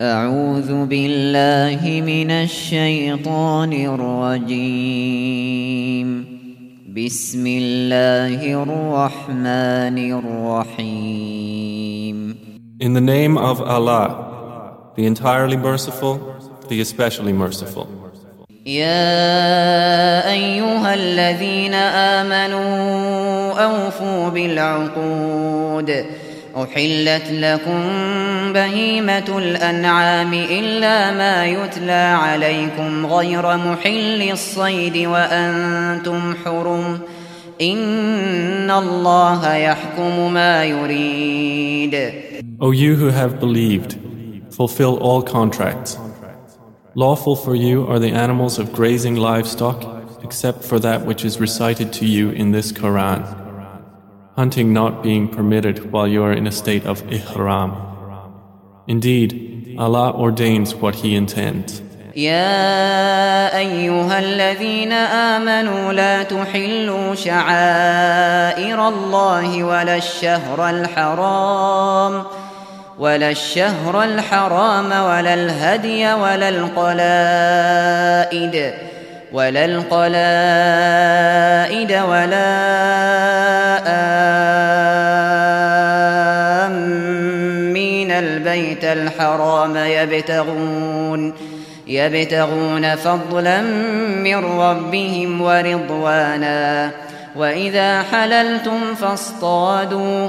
أعوذ بالله من الشيطان الرجيم. بسم الله الرحمن الرحيم. In the name of Allah, the entirely merciful, the especially merciful. يا أيها الذين آمنوا أوفوا بالعقود. أحلت لكم بهيمة الأنعام إلا ما يتلى عليكم غير محل الصيد وأنتم حرم إن الله يحكم ما يريد O you who have believed, fulfill all contracts. Lawful for you are the animals of grazing livestock, except for that which is recited to you in this Quran. Hunting not being permitted while you are in a state of ihram. Indeed, Allah ordains what He intends. يا أيها الذين آمنوا لا تحلوا شعائر الله ولا الشهر الحرام ولا الشهر الحرام ولا الهدي ولا القلائد ولا القلائد ولا آمين البيت الحرام يبتغون يبتغون فضلا من ربهم ورضوانا وإذا حللتم فاصطادوا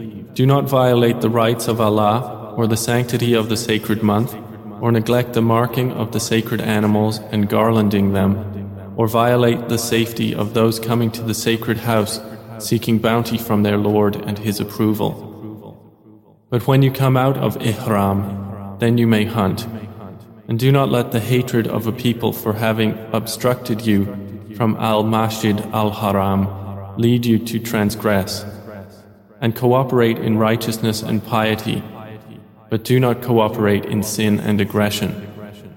do not violate the rights of Allah or the sanctity of the sacred month, or neglect the marking of the sacred animals and garlanding them, or violate the safety of those coming to the sacred house seeking bounty from their Lord and His approval. But when you come out of Ihram, then you may hunt. And do not let the hatred of a people for having obstructed you from Al Masjid Al Haram lead you to transgress And cooperate in righteousness and piety, but do not cooperate in sin and aggression.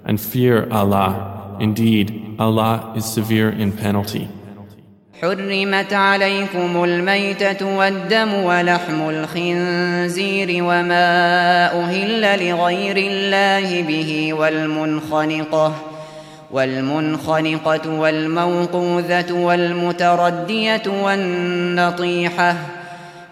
And fear Allah. Indeed, Allah is severe in penalty. حرمت عليكم الميتة والدم ولحم الخنزير وما أهل لغير الله به والمنخنقة والمنخنقة والموقوذة والمتردية والنطيحة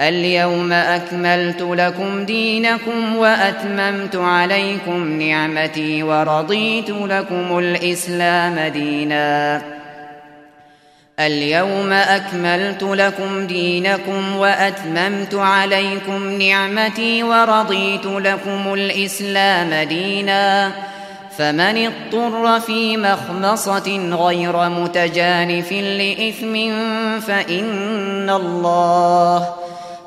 اليوم أكملت لكم دينكم وأتممت عليكم نعمتي ورضيت لكم الإسلام دينا. اليوم أكملت لكم دينكم وأتممت عليكم نعمتي ورضيت لكم الإسلام دينا. فمن اضطر في مخمصة غير متجانف لإثم فإن الله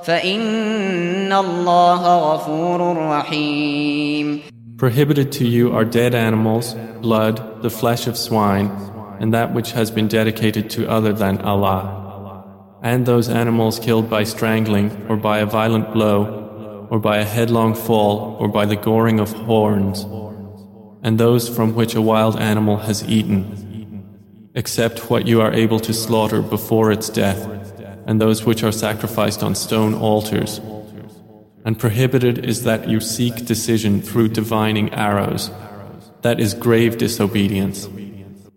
فإن الله غفور رحيم Prohibited to you are dead animals, blood, the flesh of swine, and that which has been dedicated to other than Allah. And those animals killed by strangling, or by a violent blow, or by a headlong fall, or by the goring of horns, and those from which a wild animal has eaten, except what you are able to slaughter before its death and those which are sacrificed on stone altars. And prohibited is that you seek decision through divining arrows. That is grave disobedience.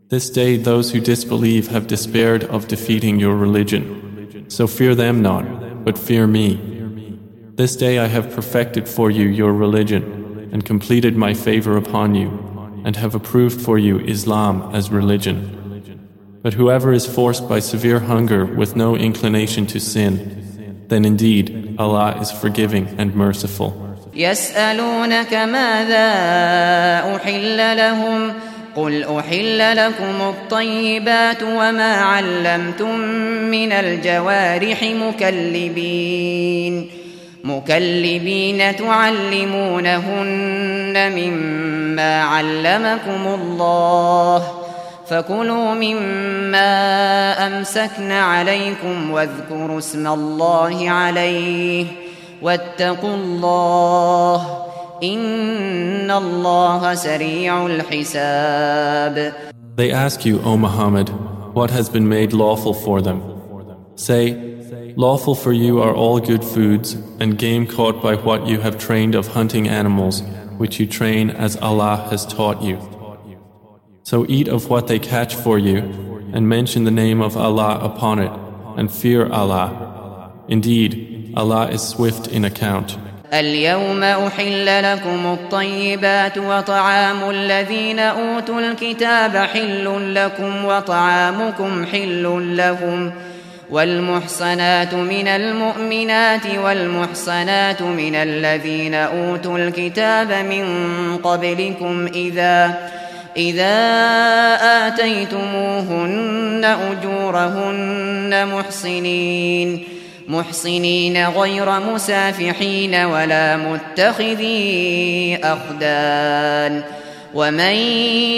This day those who disbelieve have despaired of defeating your religion. So fear them not, but fear me. This day I have perfected for you your religion and completed my favor upon you. and have approved for you Islam as religion. But whoever is forced by severe hunger with no inclination to sin, then indeed Allah is forgiving and merciful. يسألونك ماذا أحل لهم قل أحل لكم الطيبات وما علمتم من الجوارح مكلبين مكلبين تعلمونهن مما علمكم الله فكلوا مما أمسكن عليكم واذكروا اسم الله عليه واتقوا الله إن الله سريع الحساب They ask you, O Muhammad, what has been made lawful for them. Say, Lawful for you are all good foods and game caught by what you have trained of hunting animals, which you train as Allah has taught you. So eat of what they catch for you, and mention the name of Allah upon it, and fear Allah. Indeed, Allah is swift in account. اليوم أحل لكم الطيبات وطعام الذين أوتوا الكتاب حل لكم وطعامكم حل لهم والمحصنات من المؤمنات والمحصنات من الذين أوتوا الكتاب من قبلكم إذا إذا آتيتموهن أجورهن محصنين محصنين غير مسافحين ولا متخذي أخدان. ومن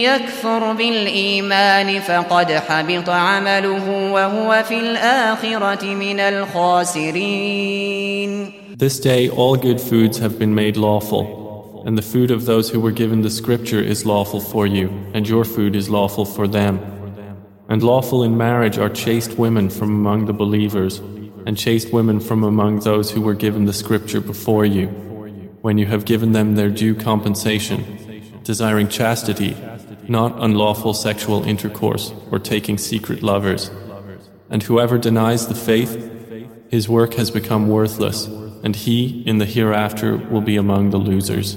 يكفر بالإيمان فقد حبط عمله وهو في الآخرة من الخاسرين. This day all good foods have been made lawful, and the food of those who were given the scripture is lawful for you, and your food is lawful for them. And lawful in marriage are chaste women from among the believers, and chaste women from among those who were given the scripture before you, when you have given them their due compensation desiring chastity, not unlawful sexual intercourse or taking secret lovers. And whoever denies the faith, his work has become worthless, and he in the hereafter will be among the losers.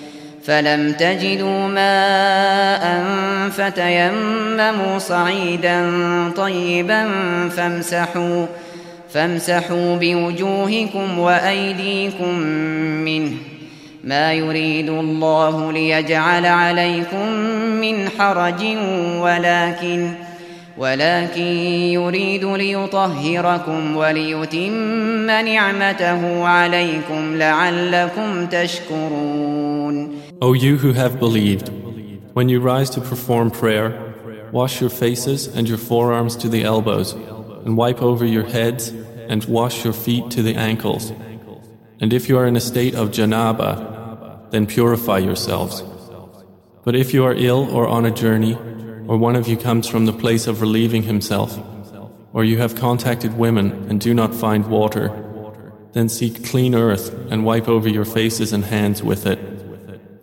فلم تجدوا ماء فتيمموا صعيدا طيبا فامسحوا فامسحوا بوجوهكم وأيديكم منه ما يريد الله ليجعل عليكم من حرج ولكن ولكن يريد ليطهركم وليتم نعمته عليكم لعلكم تشكرون O you who have believed, when you rise to perform prayer, wash your faces and your forearms to the elbows, and wipe over your heads, and wash your feet to the ankles. And if you are in a state of janaba, then purify yourselves. But if you are ill or on a journey, or one of you comes from the place of relieving himself, or you have contacted women and do not find water, then seek clean earth and wipe over your faces and hands with it.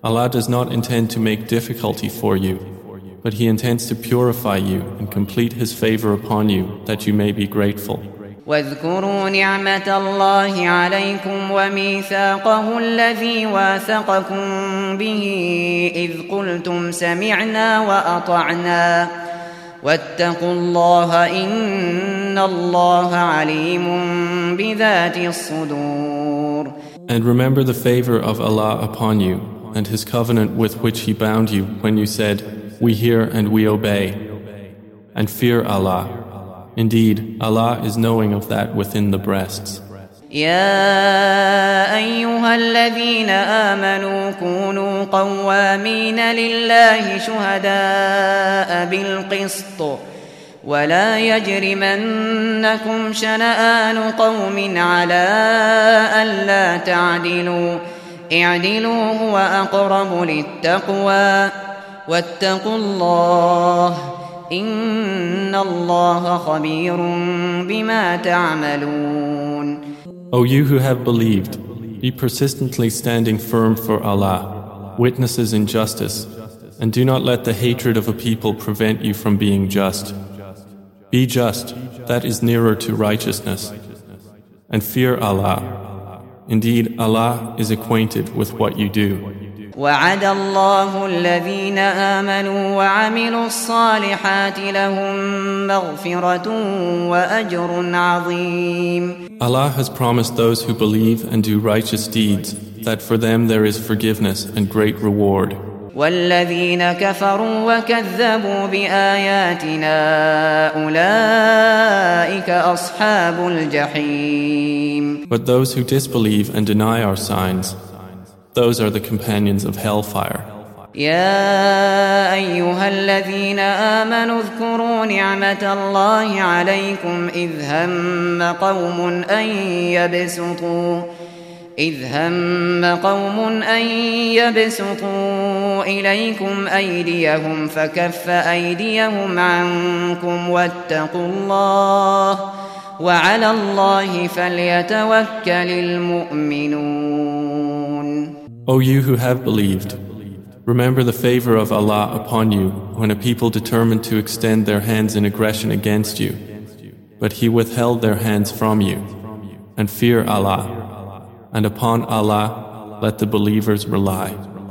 Allah does not intend to make difficulty for you, but He intends to purify you and complete His favor upon you that you may be grateful. واذكروا نعمة الله عليكم وميثاقه الذي واثقكم به إذ قلتم سمعنا وأطعنا واتقوا الله إن الله عليم بذات الصدور And remember the favor of Allah upon you and His covenant with which He bound you when you said, We hear and we obey. And fear Allah. Indeed, Allah is knowing of that within the breasts. يا أيها الذين آمنوا كونوا قوامين لله شهداء بالقسط ولا يجرمنكم شنآن قوم على ألا تعدلوا اعدلوا هو أقرب للتقوى واتقوا الله إن الله خبير بما تعملون O you who have believed, be persistently standing firm for Allah, witnesses in justice, and do not let the hatred of a people prevent you from being just. Be just, that is nearer to righteousness. And fear Allah. Indeed, Allah is acquainted with what you do. وعد الله الذين آمنوا وعملوا الصالحات لهم مغفرة وأجر عظيم Allah has promised those who believe and do righteous deeds that for them there is forgiveness and great reward. والذين كفروا وكذبوا بآياتنا أولئك أصحاب الجحيم But those who disbelieve and deny our signs those are the companions of hellfire. يا أيها الذين آمنوا اذكروا نعمة الله عليكم إذ هم قوم أن يبسطوا إذ هم قوم أن يبسطوا إليكم أيديهم فكف أيديهم عنكم واتقوا الله وعلى الله فليتوكل المؤمنون O you who have believed, remember the favor of Allah upon you when a people determined to extend their hands in aggression against you, but He withheld their hands from you. And fear Allah, and upon Allah let the believers rely.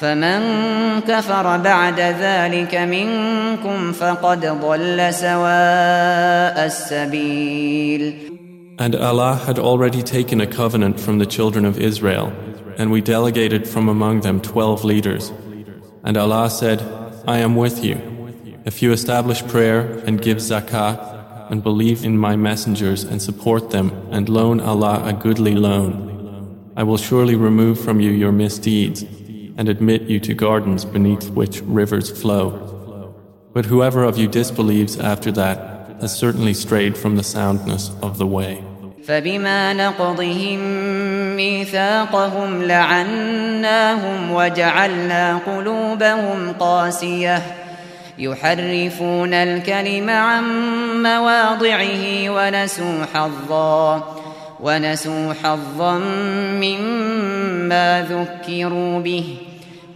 فمن كفر بعد ذلك منكم فقد ضل سواء السبيل And Allah had already taken a covenant from the children of Israel and we delegated from among them twelve leaders. And Allah said, I am with you. If you establish prayer and give zakah and believe in my messengers and support them and loan Allah a goodly loan, I will surely remove from you your misdeeds And admit you to gardens beneath which rivers flow. But whoever of you disbelieves after that has certainly strayed from the soundness of the way. فبما نقضهم ميثاقهم لعناهم وجعلنا قلوبهم قاسية يحرفون الكلم عن مواضعه ونسوا حظا ونسوا حظا مما ذكروا به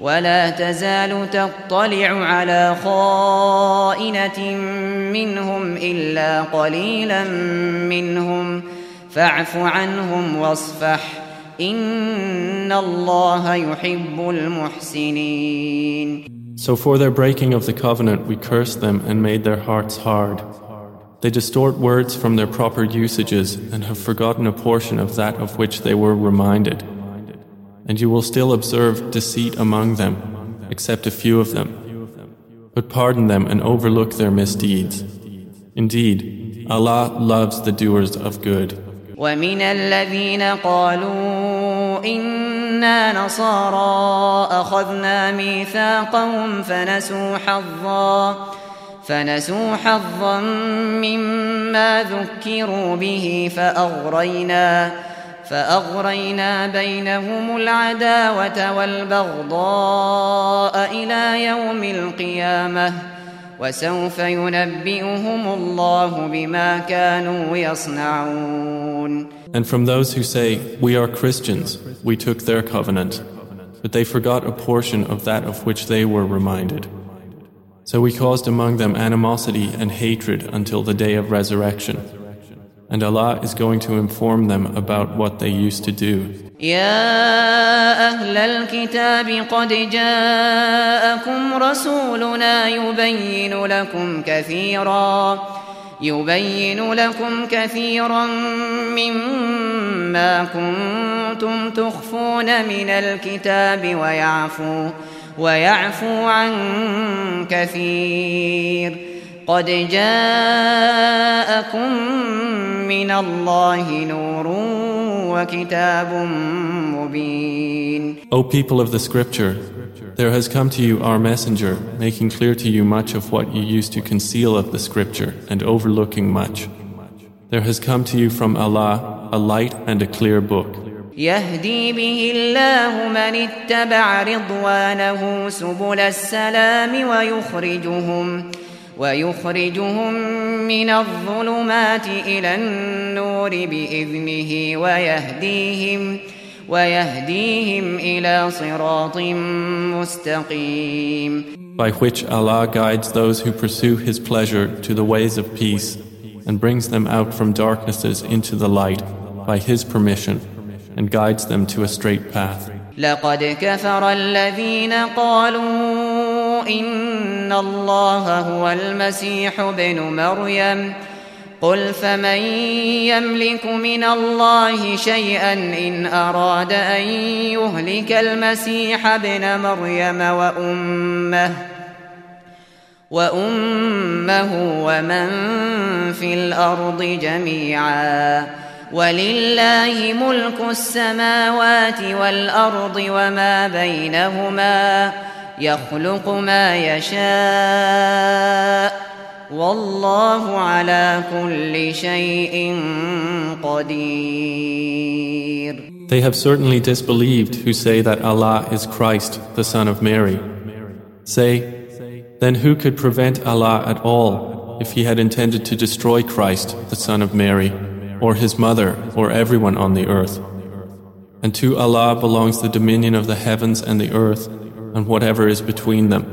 ولا تزال تطلع على خائنة منهم إلا قليلا منهم ۖ فاعف عنهم واصفح إن الله يحب المحسنين So for their breaking of the covenant we cursed them and made their hearts hard. They distort words from their proper usages and have forgotten a portion of that of which they were reminded. And you will still observe deceit among them, except a few of them. But pardon them and overlook their misdeeds. Indeed, Allah loves the doers of good. ومن الذين قالوا إنا نصارى أخذنا ميثاقهم فنسوا حظا فنسوا حظا مما ذكروا به فأغرينا فأغرينا بينهم العداوة والبغضاء إلى يوم القيامة وسوف ينبئهم الله بما كانوا يصنعون And from those who say, We are Christians, we took their covenant, but they forgot a portion of that of which they were reminded. So we caused among them animosity and hatred until the day of resurrection. And Allah is going to inform them about what they used to do. يا أهل الكتاب قد جاءكم رسولنا يبين لكم كثيرا يبين لكم كثيرا مما كنتم تخفون من الكتاب ويعفو ويعفو عن كثير قد جاءكم من الله نور وكتاب مبين O people of the scripture, there has come to you our messenger, making clear to you much of what you used to conceal of the scripture and overlooking much. There has come to you from Allah a light and a clear book. يهدي به الله من اتبع رضوانه سبل السلام ويخرجهم ويخرجهم من الظلمات إلى النور بإذنه ويهديهم ويهديهم إلى صراط مستقيم By which Allah guides those who pursue His pleasure to the ways of peace and brings them out from darknesses into the light by His permission and guides them to a straight path. لقد كفر الذين قالوا إن الله هو المسيح ابن مريم. قل فمن يملك من الله شيئا إن أراد أن يهلك المسيح ابن مريم وأمه وأمه ومن في الأرض جميعا. ولله ملك السماوات والأرض وما بينهما. يخلق ما يشاء والله على كل شيء قدير They have certainly disbelieved who say that Allah is Christ, the Son of Mary. Say, then who could prevent Allah at all if He had intended to destroy Christ, the Son of Mary, or His mother, or everyone on the earth? And to Allah belongs the dominion of the heavens and the earth, and whatever is between them.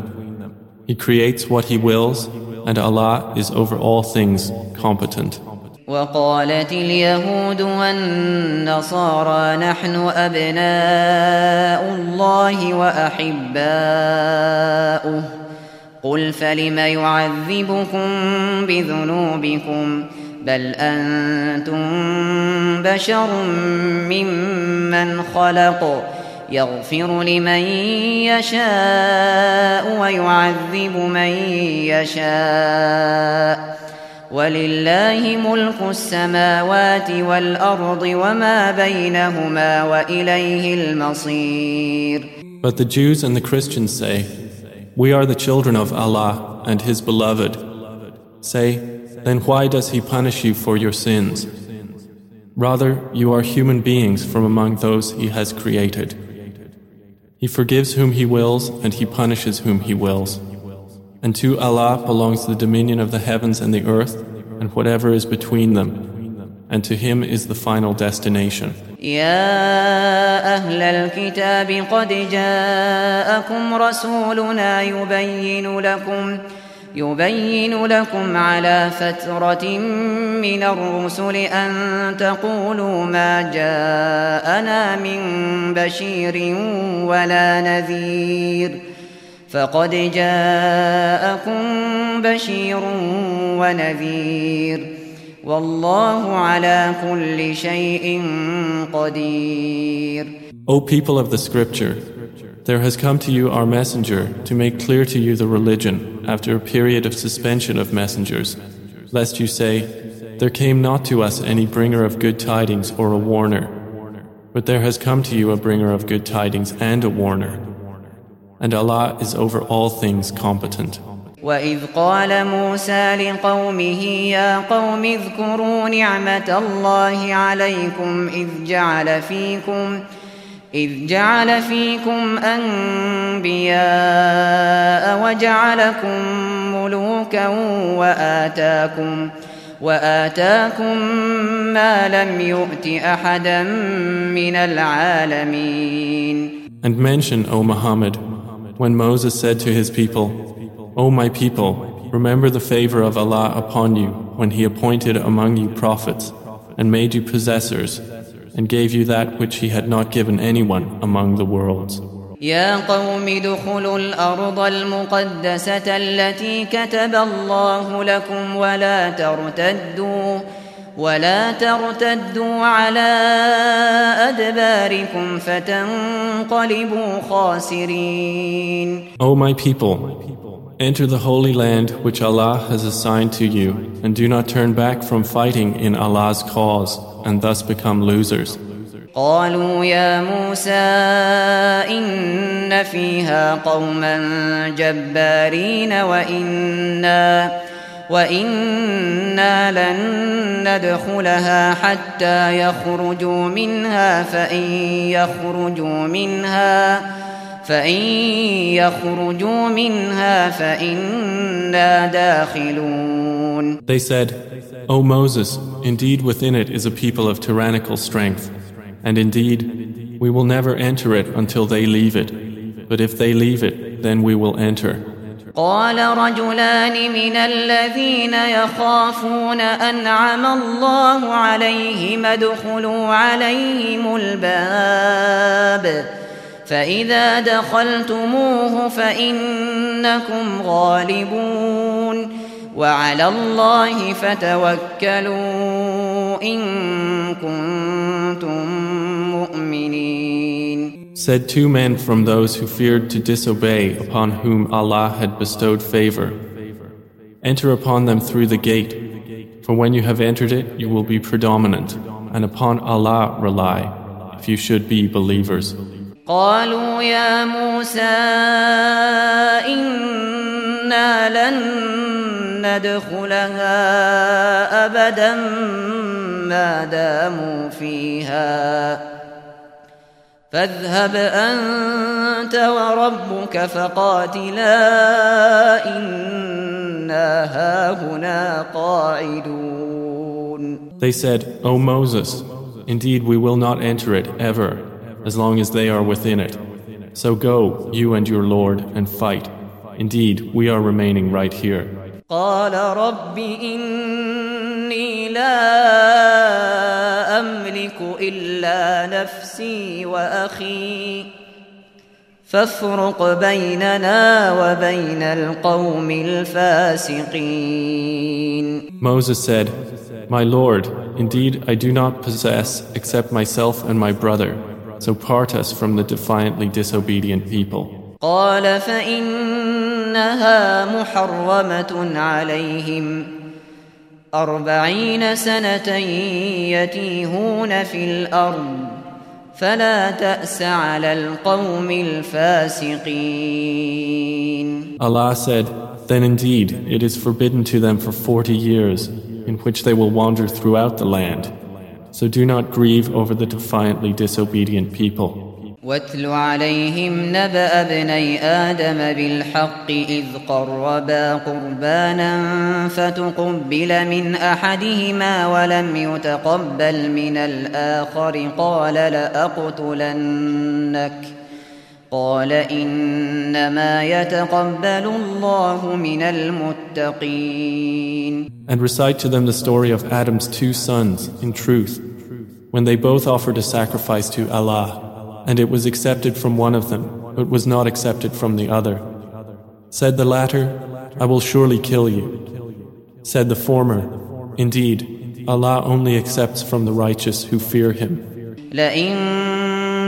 He creates what He wills, and Allah is over all things competent. وقالت اليهود والنصارى نحن أبناء الله وأحباؤه قل فلم يعذبكم بذنوبكم بل أنتم بشر ممن خلق يغفر لمن يشاء ويعذب من يشاء ولله ملك السماوات والأرض وما بينهما وإليه المصير But the Jews and the Christians say, We are the children of Allah and His beloved. Say, then why does He punish you for your sins? Rather, you are human beings from among those He has created. He forgives whom He wills and He punishes whom He wills. And to Allah belongs the dominion of the heavens and the earth and whatever is between them. And to Him is the final destination. يا أهل الكتاب قد جاءكم رسولنا يبين لكم يبين لكم على فترة من الرسل أن تقولوا ما جاءنا من بشير ولا نذير فقد جاءكم بشير ونذير والله على كل شيء قدير. O people of the scripture, there has come to you our messenger to make clear to you the religion after a period of suspension of messengers, lest you say, There came not to us any bringer of good tidings or a warner, but there has come to you a bringer of good tidings and a warner. And Allah is over all things competent. وإذ قال موسى لقومه يا قوم اذكروا نعمة الله عليكم إذ جعل فيكم إذ جعل فيكم أنبياء وجعلكم ملوكا وآتاكم وآتاكم ما لم يؤت أحدا من العالمين And mention, O Muhammad, when Moses said to his people, O my people, remember the favor of Allah upon you when He appointed among you prophets and made you possessors and gave you that which He had not given anyone among the worlds. يا قوم ادخلوا الأرض المقدسة التي كتب الله لكم ولا ترتدوا ولا ترتدوا على أدباركم فتنقلبوا خاسرين O my people, enter the holy land which Allah has assigned to you and do not turn back from fighting in Allah's cause and thus become losers. قالوا يا موسى إن فيها قوما جبارين وإنا وإنا لن ندخلها حتى يخرجوا منها فإن يخرجوا منها فإن يخرجوا منها فإنا داخلون They said, O Moses, indeed within it is a people of tyrannical strength. And indeed, we will never enter it until they leave it. But if they leave it, then we will enter. قال رجلان من الذين يخافون أنعم الله عليهم ادخلوا عليهم الباب فإذا دخلتموه فإنكم غالبون وعلى الله فتوكلوا إن كنتم مؤمنين Said two men from those who feared to disobey upon whom Allah had bestowed favor. Enter upon them through the gate, for when you have entered it, you will be predominant, and upon Allah rely, if you should be believers. قالوا يا موسى إنا لن ندخلها أبدا ما داموا فيها. فاذهب أنت وربك فقاتلا إنا هاهنا قاعدون. They said, O Moses, indeed we will not enter it ever, as long as they are within it. So go, you and your Lord, and fight. Indeed, we are remaining right here. قال رب إني لا أملك إلا نفسي وأخي فافرق بيننا وبين القوم الفاسقين Moses said, My Lord, indeed I do not possess except myself and my brother, so part us from the defiantly disobedient people. قال فإنها محرمة عليهم أربعين سنة يتيهون في الأرض فلا تأس على القوم الفاسقين Allah said, Then indeed it is forbidden to them for forty years, in which they will wander throughout the land. So do not grieve over the defiantly disobedient people. واتل عليهم نبأ ابني آدم بالحق إذ قربا قربانا فتقبل من أحدهما ولم يتقبل من الآخر قال لأقتلنك قال إنما يتقبل الله من المتقين And recite to them the story of Adam's two sons in truth, when they both offered a sacrifice to Allah, and it was accepted from one of them, but was not accepted from the other. Said the latter, I will surely kill you. Said the former, Indeed, Allah only accepts from the righteous who fear Him.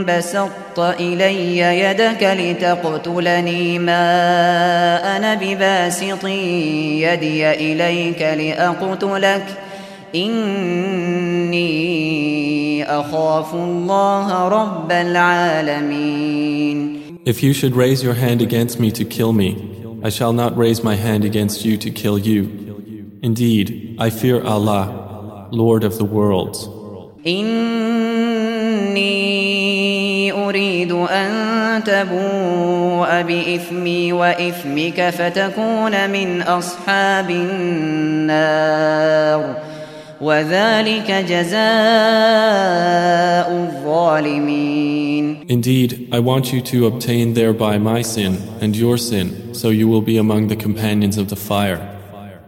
بسطت إلي يدك لتقتلني ما أنا بباسط يدي إليك لأقتلك إني أخاف الله رب العالمين If you should raise your hand against me to kill me, I shall not raise my hand against you to kill you. Indeed, I fear Allah, Lord of the worlds. إني أريد أن تبوء بإثمي وإثمك فتكون من أصحاب النار وذلك جزاء الظالمين Indeed, I want you to obtain thereby my sin and your sin, so you will be among the companions of the fire.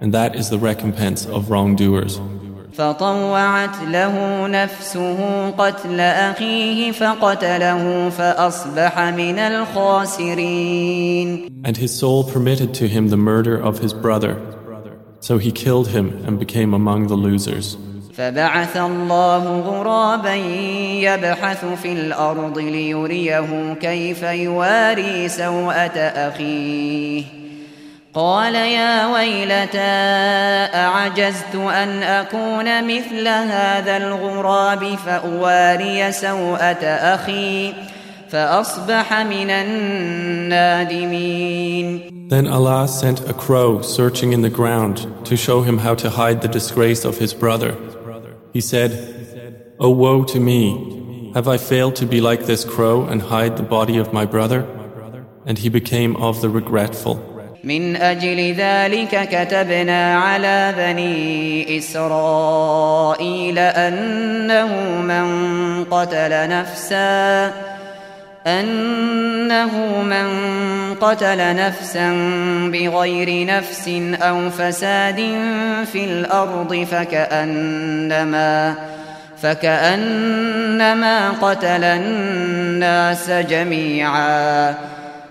And that is the recompense of wrongdoers. فطوعت له نفسه قتل أخيه فقتله فأصبح من الخاسرين And his soul permitted to him the murder of his brother. So he killed him and became among the losers. فبعث الله غرابا يبحث في الأرض ليريه كيف يواري سوءة أخيه قال يا ويلتى أعجزت أن أكون مثل هذا الغراب فأواري سوءة أخي فأصبح من النادمين Then Allah sent a crow searching in the ground to show him how to hide the disgrace of his brother. He said, O woe to me! Have I failed to be like this crow and hide the body of my brother? And he became of the regretful. من أجل ذلك كتبنا على بني إسرائيل أنه من قتل نفسا أنه من قتل نفسا بغير نفس أو فساد في الأرض فكأنما فكأنما قتل الناس جميعا.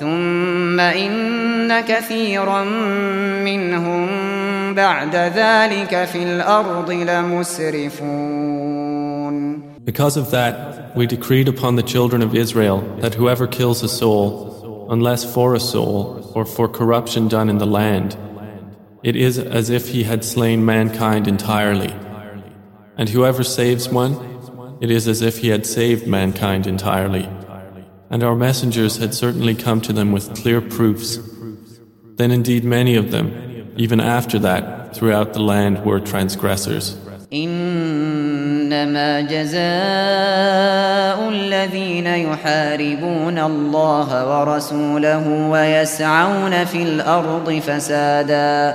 ثم إن كثيرا منهم بعد ذلك في الأرض لمسرفون Because of that, we decreed upon the children of Israel that whoever kills a soul, unless for a soul or for corruption done in the land, it is as if he had slain mankind entirely. And whoever saves one, it is as if he had saved mankind entirely. And our messengers had certainly come to them with clear proofs. Then indeed many of them, even after that, throughout the land were transgressors. إنما جزاء الذين يحاربون الله ورسوله ويسعون في الأرض فسادا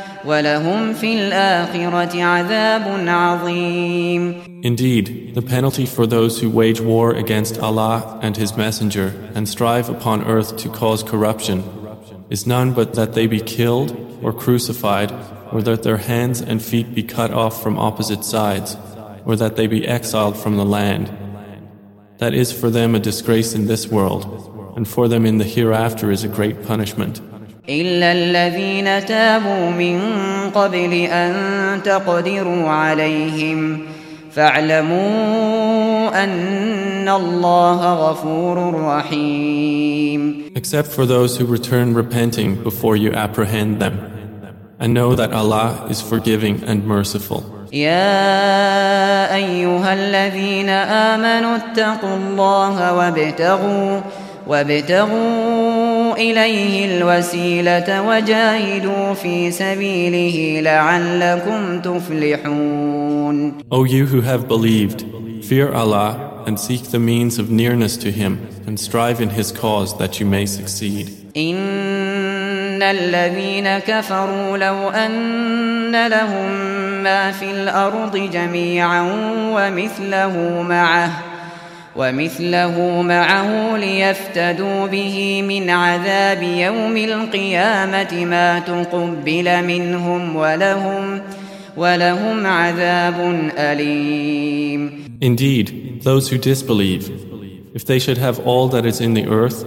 ولهم في الآخرة عذاب عظيم Indeed, the penalty for those who wage war against Allah and His Messenger and strive upon earth to cause corruption is none but that they be killed or crucified or that their hands and feet be cut off from opposite sides, or that they be exiled from the land. That is for them a disgrace in this world, and for them in the hereafter is a great punishment. إلا الذين تابوا من قبل أن تقدروا عليهم فاعلموا أن الله غفور رحيم Except for those who return repenting before you apprehend them. And know that Allah is forgiving and merciful. يا أيها الذين آمنوا اتقوا الله وابتغوا وابتغوا إليه الوسيلة وجاهدوا في سبيله لعلكم تفلحون O you who have believed, fear Allah and seek the means of nearness to Him and strive in His cause that you may succeed. إن الذين كفروا لو أن لهم ما في الأرض جميعا ومثله معه ومثله معه ليفتدوا به من عذاب يوم القيامة ما تقبل منهم ولهم ولهم عذاب أليم Indeed, those who disbelieve, If they should have all that is in the earth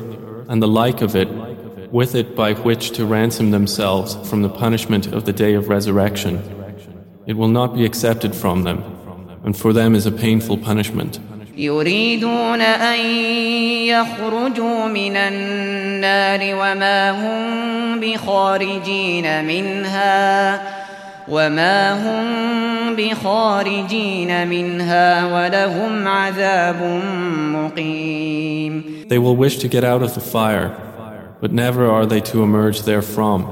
and the like of it, with it by which to ransom themselves from the punishment of the day of resurrection, it will not be accepted from them, and for them is a painful punishment. يريدون أن يخرجوا من النار وما هم بخارجين منها وما هم بخارجين منها ولهم عذاب مقيم They will wish to get out of the fire, but never are they to emerge therefrom,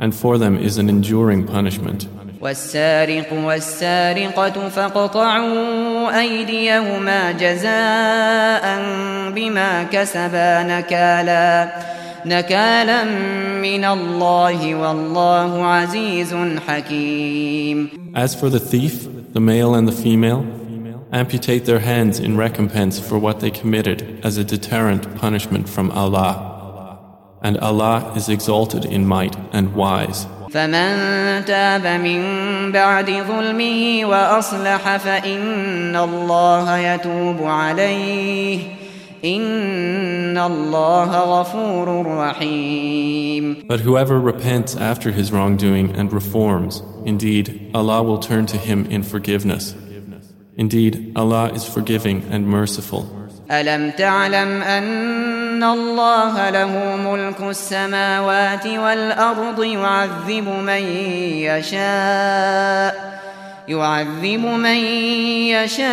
and for them is an enduring punishment. والسارق والسارقة فاقطعوا أيديهما جزاء بما كسبا نكالا نكالا من الله والله عزيز حكيم As for the thief, the male and the female, amputate their hands in recompense for what they committed as a deterrent punishment from Allah. And Allah is exalted in might and wise. فمن تاب من بعد ظلمه وأصلح فإن الله يتوب عليه إن الله غفور رحيم But whoever repents after his wrongdoing and reforms, indeed, Allah will turn to him in forgiveness. Indeed, Allah is forgiving and merciful. ألم تعلم أن الله له ملك السماوات والأرض يعذب من يشاء يعذب من يشاء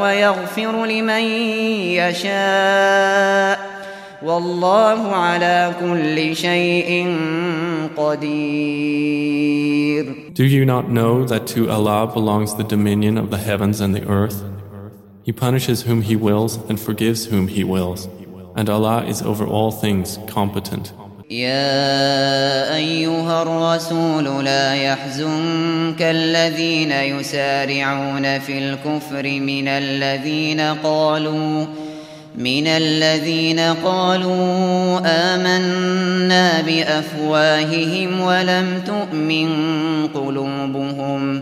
ويغفر لمن يشاء والله على كل شيء قدير Do you not know that to Allah belongs the dominion of the heavens and the earth? He punishes whom He wills and forgives whom He wills. And Allah is over all things competent. يا أيها الرسول لا يحزنك الذين يسارعون في الكفر من الذين قالوا من الذين قالوا آمنا بأفواههم ولم تؤمن قلوبهم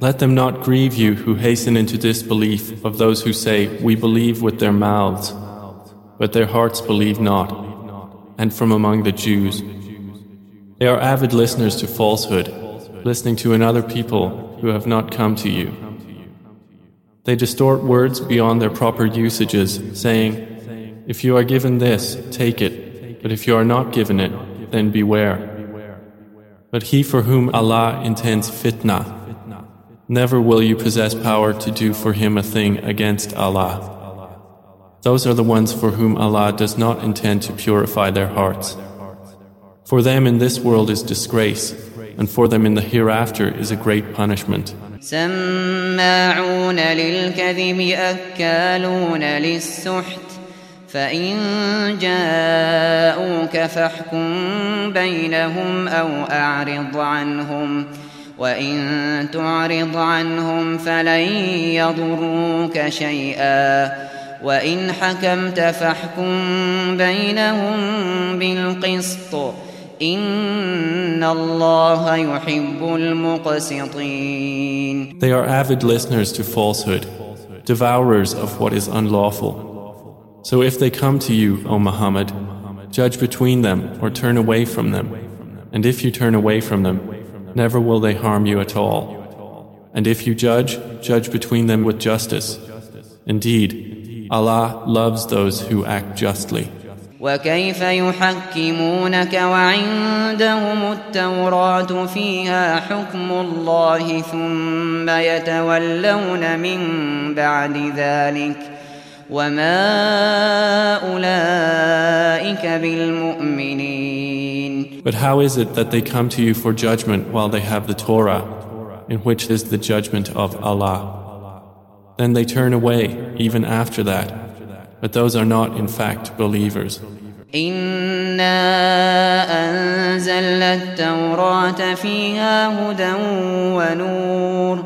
let them not grieve you who hasten into disbelief of those who say, We believe with their mouths, but their hearts believe not, and from among the Jews. They are avid listeners to falsehood, listening to another people who have not come to you. They distort words beyond their proper usages, saying, If you are given this, take it, but if you are not given it, then beware. But he for whom Allah intends fitna, never will you possess power to do for him a thing against Allah. Those are the ones for whom Allah does not intend to purify their hearts. For them in this world is disgrace, and for them in the hereafter is a great punishment. سماعون للكذب أكالون للسحت فإن جاءوك فاحكم بينهم أو أعرض عنهم وإن تعرض عنهم فلن يضروك شيئا وإن حكمت فاحكم بينهم بالقسط إن الله يحب المقسطين They are avid listeners to falsehood, devourers of what is unlawful. So if they come to you, O Muhammad, judge between them or turn away from them. And if you turn away from them, never will they harm you at all. And if you judge, judge between them with justice. Indeed, Allah loves those who act justly. وكيف يحكمونك وعندهم التوراة فيها حكم الله ثم يتولون من بعد ذلك وما أولئك بالمؤمنين But how is it that they come to you for judgment while they have the Torah, in which is the judgment of Allah? Then they turn away even after that. but those are not in fact believers. إنا أنزلنا التوراة فيها هدى ونور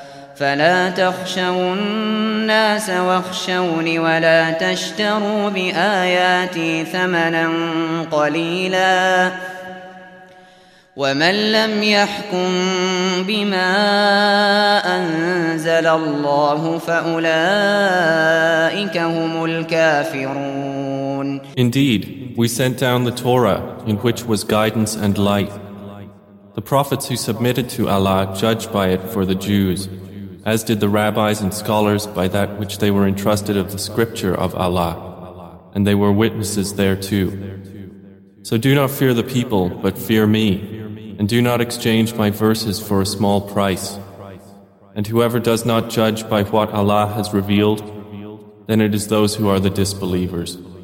فلا تخشوا الناس واخشوني ولا تشتروا بآياتي ثمنا قليلاً ومن لم يحكم بما أنزل الله فأولئك هم الكافرون Indeed, we sent down the Torah in which was guidance and light. The prophets who submitted to Allah judged by it for the Jews, as did the rabbis and scholars by that which they were entrusted of the scripture of Allah, and they were witnesses thereto. So do not fear the people, but fear me, and do not exchange my verses for a small price. And whoever does not judge by what Allah has revealed, then it is those who are the disbelievers.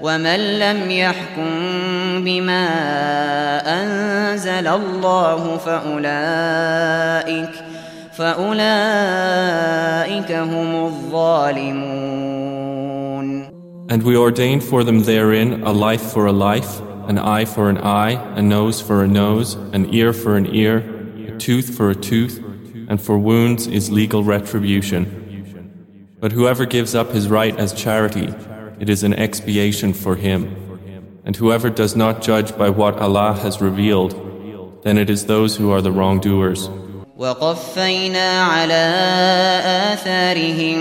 ومن لم يحكم بما أنزل الله فأولئك فأولئك هم الظالمون And we ordained for them therein a life for a life, an eye for an eye, a nose for a nose, an ear for an ear, a tooth for a tooth, and for wounds is legal retribution. But whoever gives up his right as charity, it is an expiation for him. And whoever does not judge by what Allah has revealed, then it is those who are the wrongdoers. وقفينا على آثارهم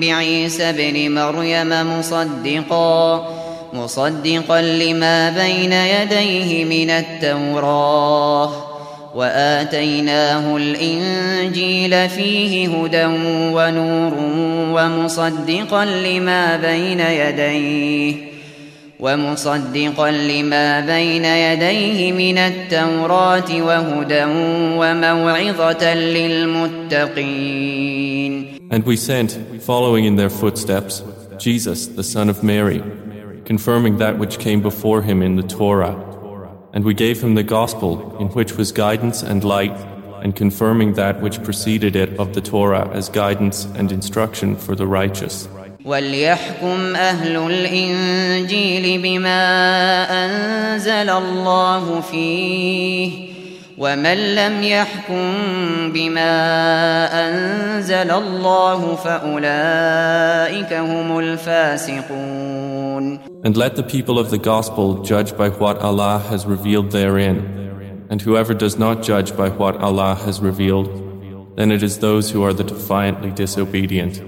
بعيسى ابن مريم مصدقا مصدقا لما بين يديه من التوراة وآتيناه الإنجيل فيه هدى ونور ومصدقا لما بين يديه ومصدقا لما بين يديه من التوراة وهدى وموعظة للمتقين And we sent, following in their footsteps, Jesus, the son of Mary, confirming that which came before him in the Torah. And we gave him the gospel, in which was guidance and light, and confirming that which preceded it of the Torah as guidance and instruction for the righteous. وليحكم أهل الإنجيل بما أنزل الله فيه ومن لم يحكم بما أنزل الله فأولئك هم الفاسقون And let the people of the gospel judge by what Allah has revealed therein. And whoever does not judge by what Allah has revealed, then it is those who are the defiantly disobedient.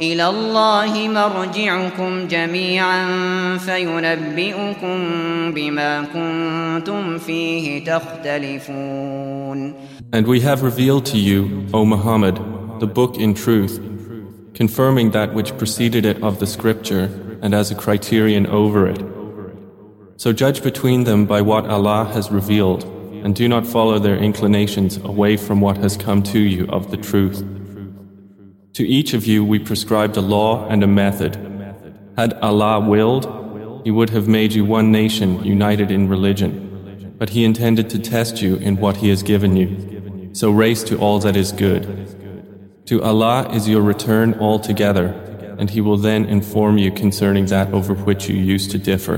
إلى الله مرجعكم جميعا فينبئكم بما كنتم فيه تختلفون And we have revealed to you, O Muhammad, the book in truth, confirming that which preceded it of the scripture and as a criterion over it. So judge between them by what Allah has revealed, and do not follow their inclinations away from what has come to you of the truth. To each of you we prescribed a law and a method. Had Allah willed, He would have made you one nation united in religion, but He intended to test you in what He has given you. So race to all that is good. To Allah is your return altogether, and He will then inform you concerning that over which you used to differ.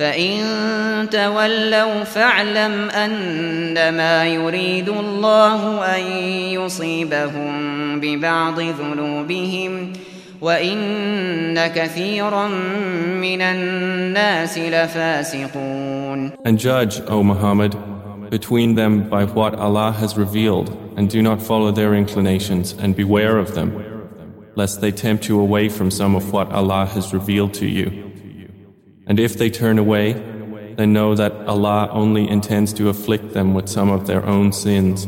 فإن تولوا فاعلم أنما يريد الله أن يصيبهم ببعض ذنوبهم وإن كثيرا من الناس لفاسقون And judge, O Muhammad, between them by what Allah has revealed, and do not follow their inclinations, and beware of them, lest they tempt you away from some of what Allah has revealed to you. And if they turn away, then know that Allah only intends to afflict them with some of their own sins.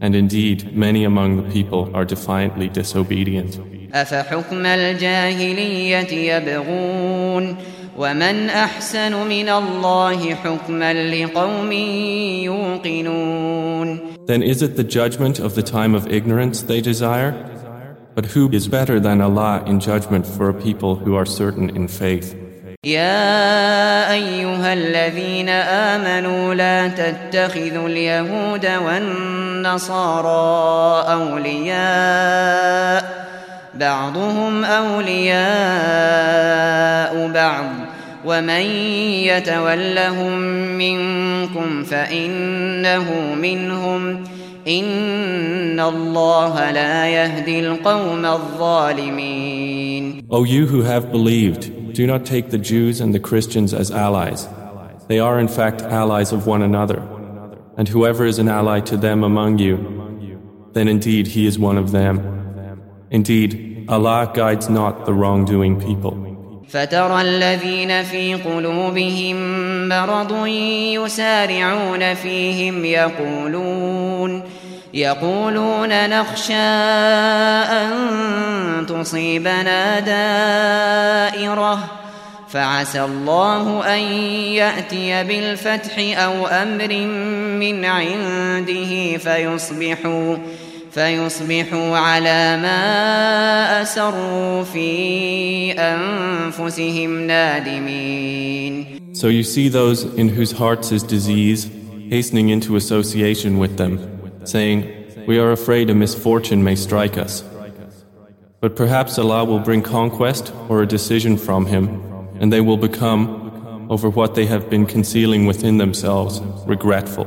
And indeed, many among the people are defiantly disobedient. أفحكم الجاهلية يبغون ومن أحسن من الله حكما لقوم يوقنون Then is it the judgment of the time of ignorance they desire? But who is better than Allah in judgment for a people who are certain in faith? يا أيها الذين آمنوا لا تتخذوا اليهود والنصارى أولياء بعضهم أولياء بعض. ومن يتولهم منكم فإنه منهم. إن الله لا يهدي القوم الظالمين. O you who have believed, do not take the Jews and the Christians as allies. They are in fact allies of one another. And whoever is an ally to them among you, then indeed he is one of them. Indeed, Allah guides not the wrongdoing people. فترى الذين في قلوبهم مرض يسارعون فيهم يقولون يقولون نخشى أن تصيبنا دائرة فعسى الله أن يأتي بالفتح أو أمر من عنده فيصبحوا فيصبحوا على ما أسروا في أنفسهم نادمين. So you see those in whose hearts is disease hastening into association with them, saying, We are afraid a misfortune may strike us. But perhaps Allah will bring conquest or a decision from Him, and they will become, over what they have been concealing within themselves, regretful.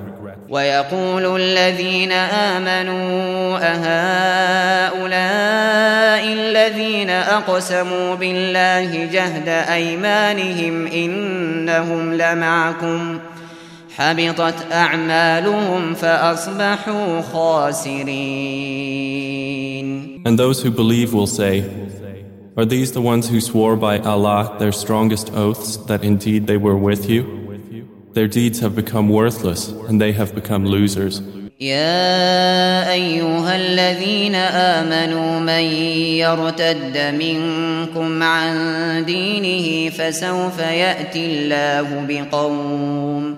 ويقول الذين آمنوا أهؤلاء الذين أقسموا بالله جهد أيمانهم إنهم لمعكم حبطت أعمالهم فأصبحوا خاسرين And those who believe will say, Are these the ones who swore by Allah their strongest oaths that indeed they were with you? Their deeds have become worthless and they have become losers. يا أيها الذين آمنوا من يرتد منكم عن دينه فسوف يأتي الله بقوم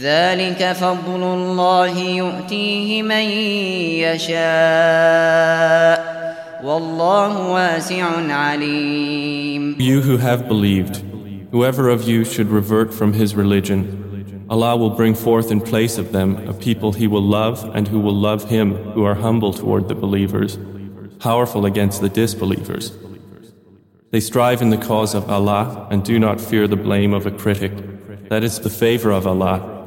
ذلك فضل الله يؤتيه من يشاء والله واسع عليم You who have believed, whoever of you should revert from his religion, Allah will bring forth in place of them a people He will love and who will love Him who are humble toward the believers, powerful against the disbelievers. They strive in the cause of Allah and do not fear the blame of a critic. That is the favor of Allah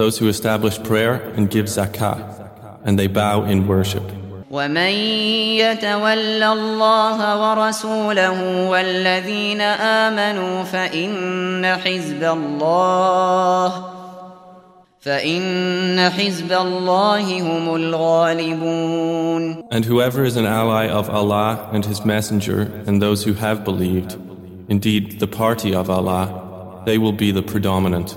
those who establish prayer and give zakah, and they bow in worship. ومن يتول الله ورسوله والذين آمنوا فإن حزب الله فإن حزب الله هم الغالبون And whoever is an ally of Allah and His Messenger and those who have believed, indeed the party of Allah, they will be the predominant.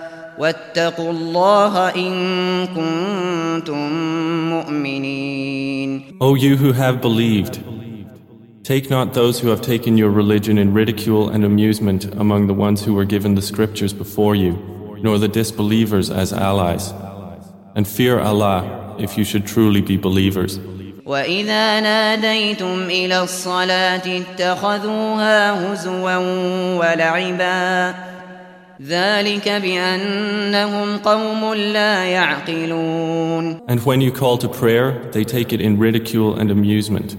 واتقوا الله ان كنتم مؤمنين O you who have believed take not those who have taken your religion in ridicule and amusement among the ones who were given the scriptures before you nor the disbelievers as allies and fear Allah if you should truly be believers وإذا ناديتم إلى الصلاة اتخذوها هزوا ولعبا And when you call to prayer, they take it in ridicule and amusement.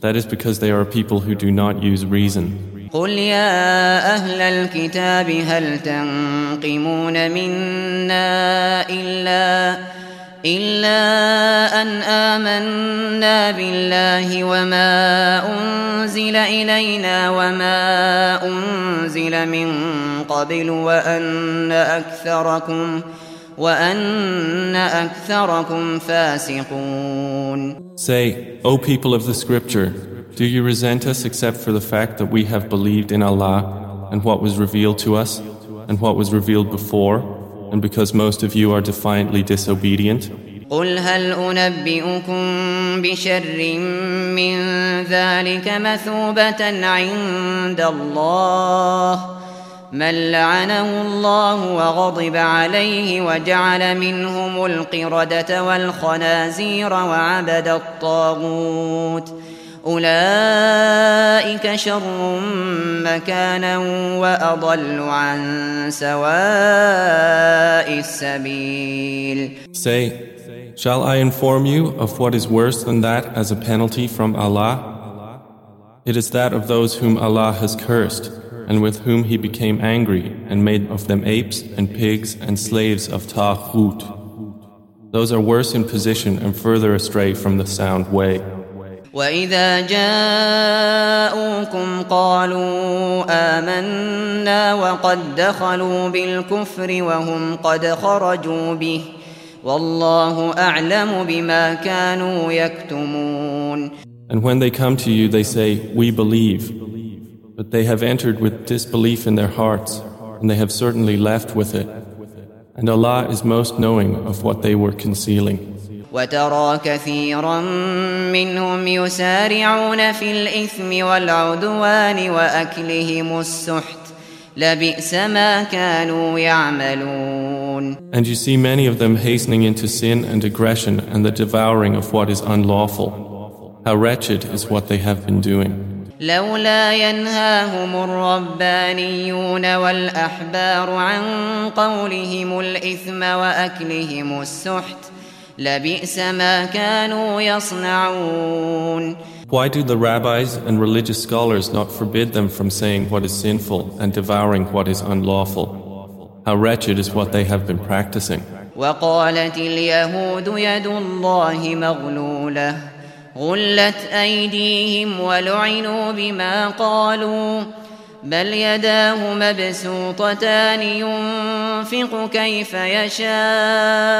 That is because they are people who do not use reason. قل يا أهل الكتاب هل تنقمون منا إلا إلا أن آمنا بالله وما أنزل إلينا وما أنزل من قبل وأن أكثركم وأن أكثركم فاسقون Say, O people of the scripture, do you resent us except for the fact that we have believed in Allah and what was revealed to us and what was revealed before? And because most of you are defiantly disobedient? قل هل أنبئكم بشر من ذلك مثوبة عند الله من لعنه الله وغضب عليه وجعل منهم القردة والخنازير وعبد الطاغوت أولئك شر مكانا وأضل عن سواء السبيل Say, shall I inform you of what is worse than that as a penalty from Allah? It is that of those whom Allah has cursed and with whom He became angry and made of them apes and pigs and slaves of Taghut. Those are worse in position and further astray from the sound way. وإذا جاءوكم قالوا آمنا وقد دخلوا بالكفر وهم قد خرجوا به والله أعلم بما كانوا يكتمون And when they come to you, they say, We believe. But they have entered with disbelief in their hearts, and they have certainly left with it. And Allah is most knowing of what they were concealing. وترى كثيرا منهم يسارعون في الإثم والعدوان وأكلهم السحت لبئس ما كانوا يعملون And you see many of them hastening into sin and aggression and the devouring of what is unlawful. How wretched is what they have been doing. لولا ينهاهم الربانيون والأحبار عن قولهم الإثم وأكلهم السحت لبئس ما كانوا يصنعون Why do the rabbis and religious scholars not forbid them from saying what is sinful and devouring what is unlawful? How wretched is what they have been practicing. وقالت اليهود يد الله مغلولة غلت أيديهم ولعنوا بما قالوا بل يداه مبسوطتان ينفق كيف يشاء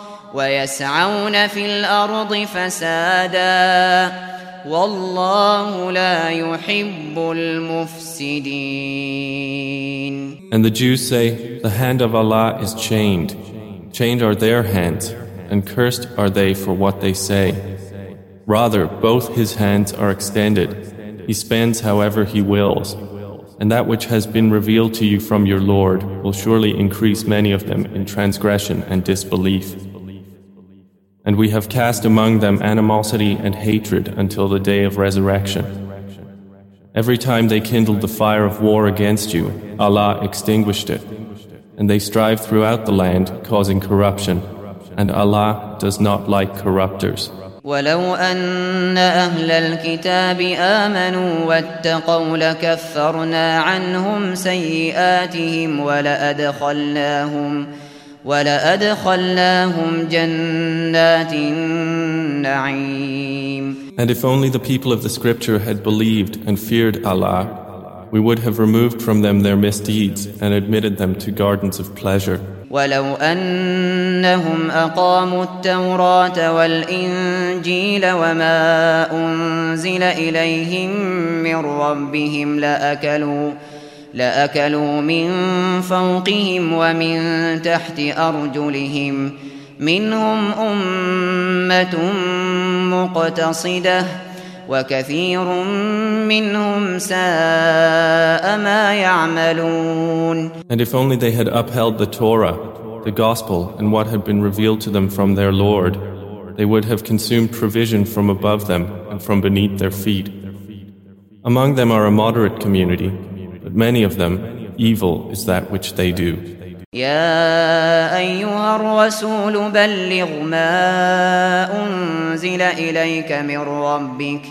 ويسعون في الأرض فسادا والله لا يحب المفسدين And the Jews say, the hand of Allah is chained. Chained are their hands, and cursed are they for what they say. Rather, both his hands are extended. He spends however he wills. And that which has been revealed to you from your Lord will surely increase many of them in transgression and disbelief. And we have cast among them animosity and hatred until the day of resurrection. Every time they kindled the fire of war against you, Allah extinguished it. And they strive throughout the land, causing corruption. And Allah does not like corrupters. ولو أن أهل الكتاب آمنوا واتقوا لكفرنا عنهم سيئاتهم ولأدخلناهم ولأدخلناهم جنات النعيم And if only the people of the scripture had believed and feared Allah, we would have removed from them their misdeeds and admitted them to gardens of pleasure. ولو أنهم أقاموا التوراة والإنجيل وما أنزل إليهم من ربهم لأكلوا لأكلوا من فوقهم ومن تحت أرجلهم منهم أمة مقتصدة وكثير منهم ساء ما يعملون And if only they had upheld the Torah, the Gospel, and what had been revealed to them from their Lord, they would have consumed provision from above them and from beneath their feet. Among them are a moderate community, but many of them, evil is that which they do. يا أيها الرسول بلغ ما أنزل إليك من ربك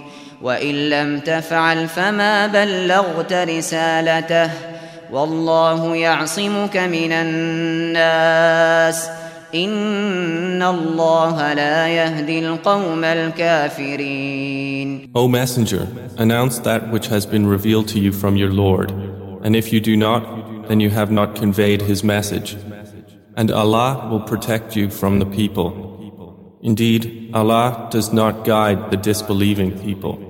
وإن لم تفعل فما بلغت رسالته والله يعصمك من الناس O Messenger, announce that which has been revealed to you from your Lord, and if you do not, then you have not conveyed His message. And Allah will protect you from the people. Indeed, Allah does not guide the disbelieving people.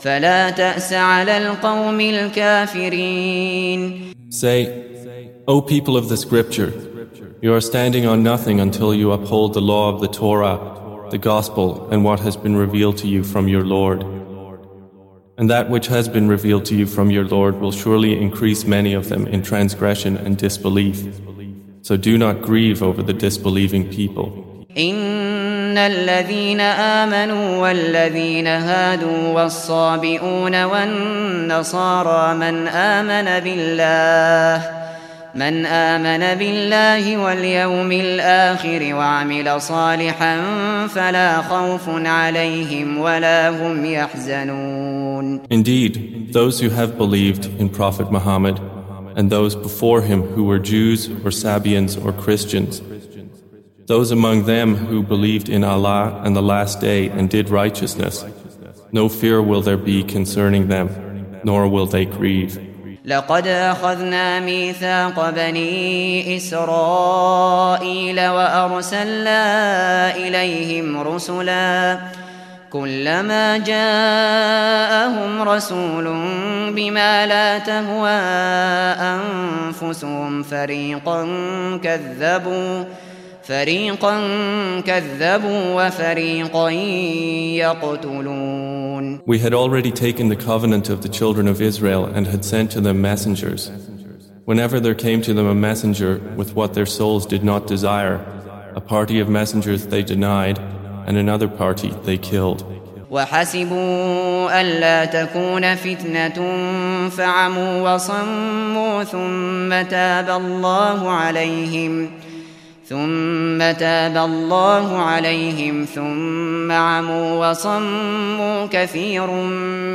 فلا تأس على القوم الكافرين Say, O people of the scripture, you are standing on nothing until you uphold the law of the Torah, the gospel, and what has been revealed to you from your Lord. And that which has been revealed to you from your Lord will surely increase many of them in transgression and disbelief. So do not grieve over the disbelieving people. إن الذين آمنوا والذين هادوا والصابئون والنصارى من آمن بالله من آمن بالله واليوم الآخر وعمل صالحا فلا خوف عليهم ولا هم يحزنون. Indeed, those who have believed in Prophet Muhammad and those before him who were Jews or Sabians or Christians, those among them who believed in Allah and the Last Day and did righteousness, no fear will there be concerning them, nor will they grieve. لقد أخذنا ميثاق بني إسرائيل وأرسلنا إليهم رسلا كلما جاءهم رسول بما لا تهوى أنفسهم فريقا كذبوا فريقا كذبوا وفريقا يقتلون We had already taken the covenant of the children of Israel and had sent to them messengers. Whenever there came to them a messenger with what their souls did not desire, a party of messengers they denied, and another party they killed. وحسبوا ألا تكون فتنة فعموا وصموا ثم تاب الله عليهم ثم تاب الله عليهم ثم عموا وصموا كثير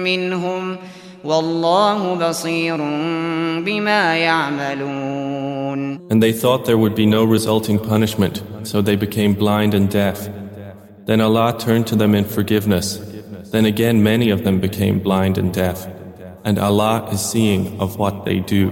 منهم والله بصير بما يعملون And they thought there would be no resulting punishment, so they became blind and deaf. Then Allah turned to them in forgiveness. Then again many of them became blind and deaf. And Allah is seeing of what they do.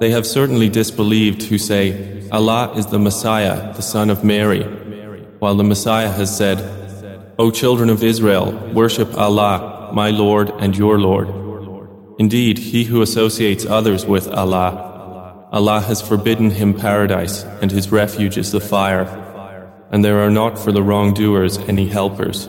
They have certainly disbelieved who say, Allah is the Messiah, the son of Mary, while the Messiah has said, O children of Israel, worship Allah, my Lord and your Lord. Indeed, he who associates others with Allah, Allah has forbidden him paradise, and his refuge is the fire, and there are not for the wrongdoers any helpers.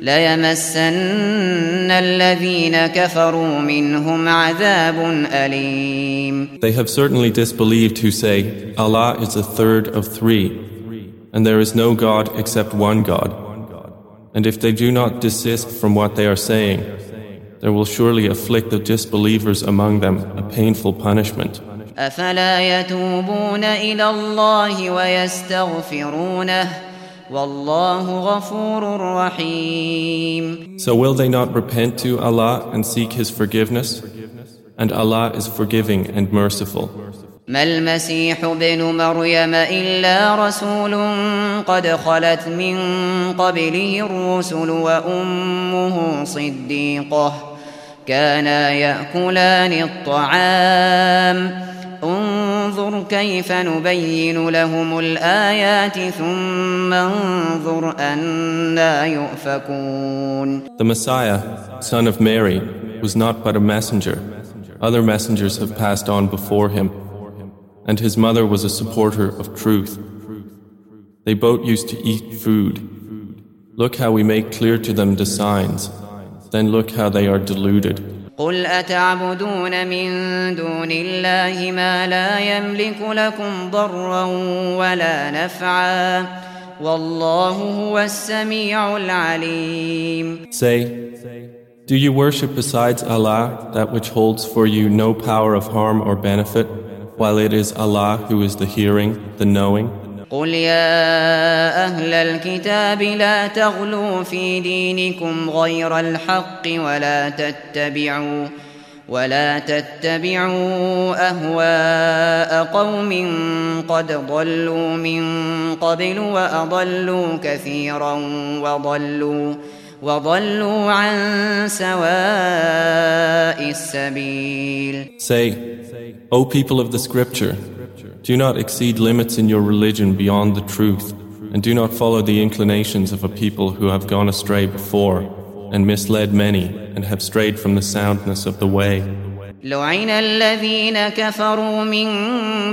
ليمسن الذين كفروا منهم عذاب أليم They have certainly disbelieved who say, Allah is the third of three, and there is no God except one God. And if they do not desist from what they are saying, there will surely afflict the disbelievers among them a painful punishment. أفلا يتوبون إلى الله ويستغفرونه والله غفور رحيم So will they not repent to Allah and seek His forgiveness? And Allah is forgiving and merciful. ما المسيح ابن مريم إلا رسول قد خلت من قبله الرسل وأمه صديقة كانا يأكلان الطعام انظر كيف نبين لهم الآيات ثم انظر أنا يؤفكون The Messiah, son of Mary, was not but a messenger. Other messengers have passed on before him, and his mother was a supporter of truth. They both used to eat food. Look how we make clear to them the signs. Then look how they are deluded. قل أتعبدون من دون الله ما لا يملك لكم ضرا ولا نفعا والله هو السميع العليم Say, Do you worship besides Allah that which holds for you no power of harm or benefit, while it is Allah who is the hearing, the knowing? قل يا أهل الكتاب لا تغلوا في دينكم غير الحق ولا تتبعوا ولا تتبعوا أهواء قوم قد ضلوا من قبل وأضلوا كثيرا وضلوا وضلوا عن سواء السبيل Say, O people of the scripture, do not exceed limits in your religion beyond the truth, and do not follow the inclinations of a people who have gone astray before, and misled many, and have strayed from the soundness of the way. لعن الذين كفروا من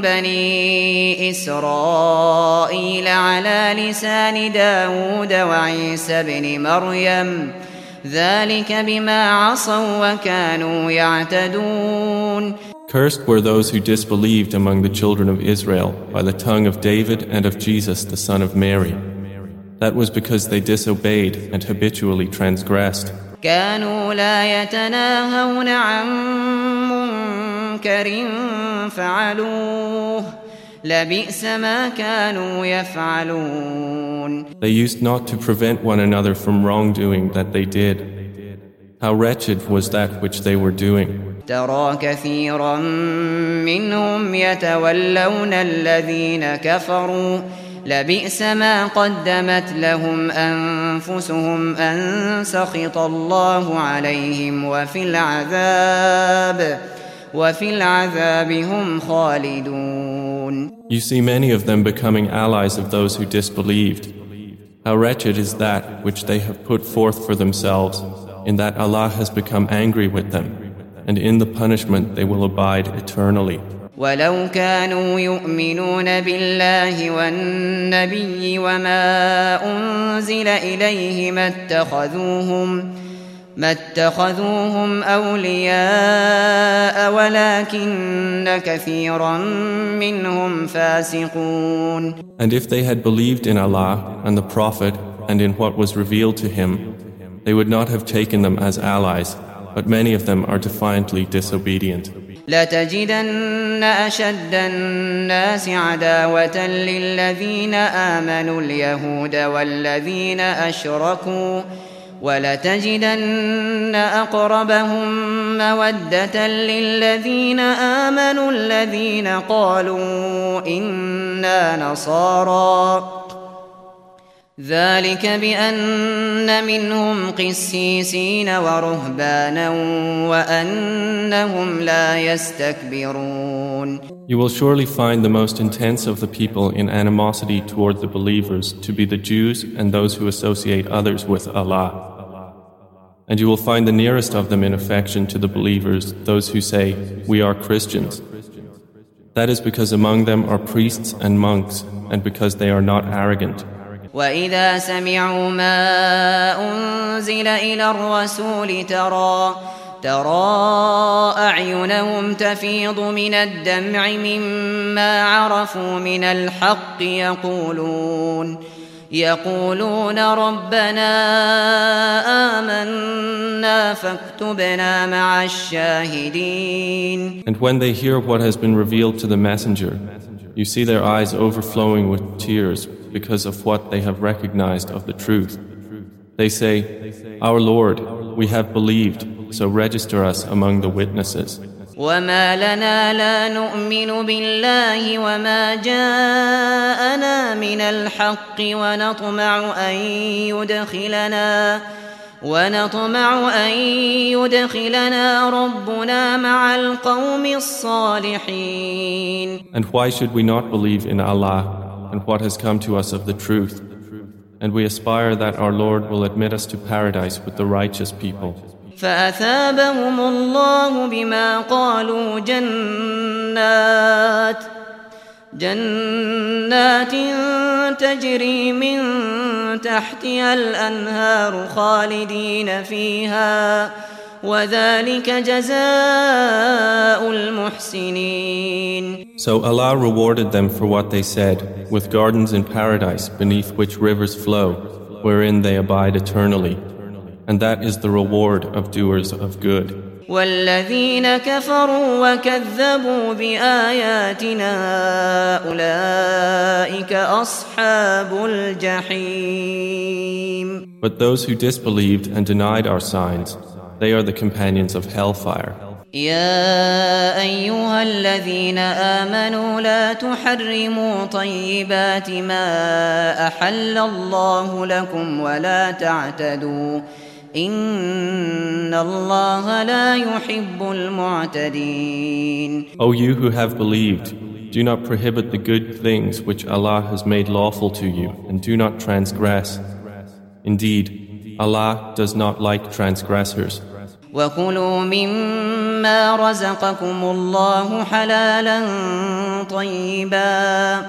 بني إسرائيل على لسان داود وعيسى بن مريم ذلك بما عصوا وكانوا يعتدون Cursed were those who disbelieved among the children of Israel by the tongue of David and of Jesus the son of Mary. That was because they disobeyed and habitually transgressed. كانوا لا يتناهون عن منكر فعلوه لبئس ما كانوا يفعلون They used not to prevent one another from wrongdoing that they did. How wretched was that which they were doing. ترى كثيرا منهم يتولون الذين كفروا لبئس ما قدمت لهم أنفسهم أن سخط الله عليهم وفي العذاب وفي العذاب هم خالدون You see many of them becoming allies of those who disbelieved. How wretched is that which they have put forth for themselves, in that Allah has become angry with them, and in the punishment they will abide eternally. ولو كانوا يؤمنون بالله والنبي وما أنزل إليه ما اتخذوهم ما اتخذوهم أولياء ولكن كثيرا منهم فاسقون And if they had believed in Allah and the Prophet and in what was revealed to him, they would not have taken them as allies, but many of them are defiantly disobedient. لتجدن أشد الناس عداوة للذين آمنوا اليهود والذين أشركوا ولتجدن أقربهم مودة للذين آمنوا الذين قالوا إنا نصارى ذلك بأن منهم قسيسين ورهبانا وأنهم لا يستكبرون You will surely find the most intense of the people in animosity toward the believers to be the Jews and those who associate others with Allah. And you will find the nearest of them in affection to the believers those who say, We are Christians. That is because among them are priests and monks, and because they are not arrogant. وإذا سمعوا ما أنزل إلى الرسول ترى ترى أعينهم تفيض من الدمع مما عرفوا من الحق يقولون يقولون ربنا آمنا فاكتبنا مع الشاهدين. And when they hear what has been revealed to the messenger, you see their eyes overflowing with tears because of what they have recognized of the truth. They say, Our Lord, we have believed, so register us among the witnesses. وما لنا لا نؤمن بالله وما جاءنا من الحق ونطمع أن يدخلنا ونطمع أن يدخلنا ربنا مع القوم الصالحين And why should we not believe in Allah and what has come to us of the truth? And we aspire that our Lord will admit us to paradise with the righteous people. فأثابهم الله بما قالوا جنات جنات تجري من تحتها الأنهار خالدين فيها وذلك جزاء المحسنين So Allah rewarded them for what they said, with gardens in paradise beneath which rivers flow, wherein they abide eternally. And that is the reward of doers of good. والذين كفروا وكذبوا بآياتنا أولئك أصحاب الجحيم But those who disbelieved and denied our signs, they are the companions of hellfire. يا أيها الذين آمنوا لا تحرموا طيبات ما أحل الله لكم ولا تعتدوا إن الله لا يحب المعتدين O you who have believed, do not prohibit the good things which Allah has made lawful to you, and do not transgress. Indeed, Allah does not like transgressors. وكلوا مما رزقكم الله حلالا طيبا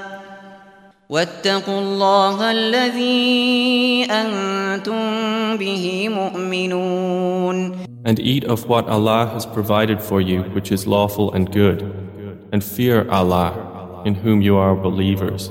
واتقوا الله الذي أنتم به مؤمنون And eat of what Allah has provided for you which is lawful and good and fear Allah in whom you are believers.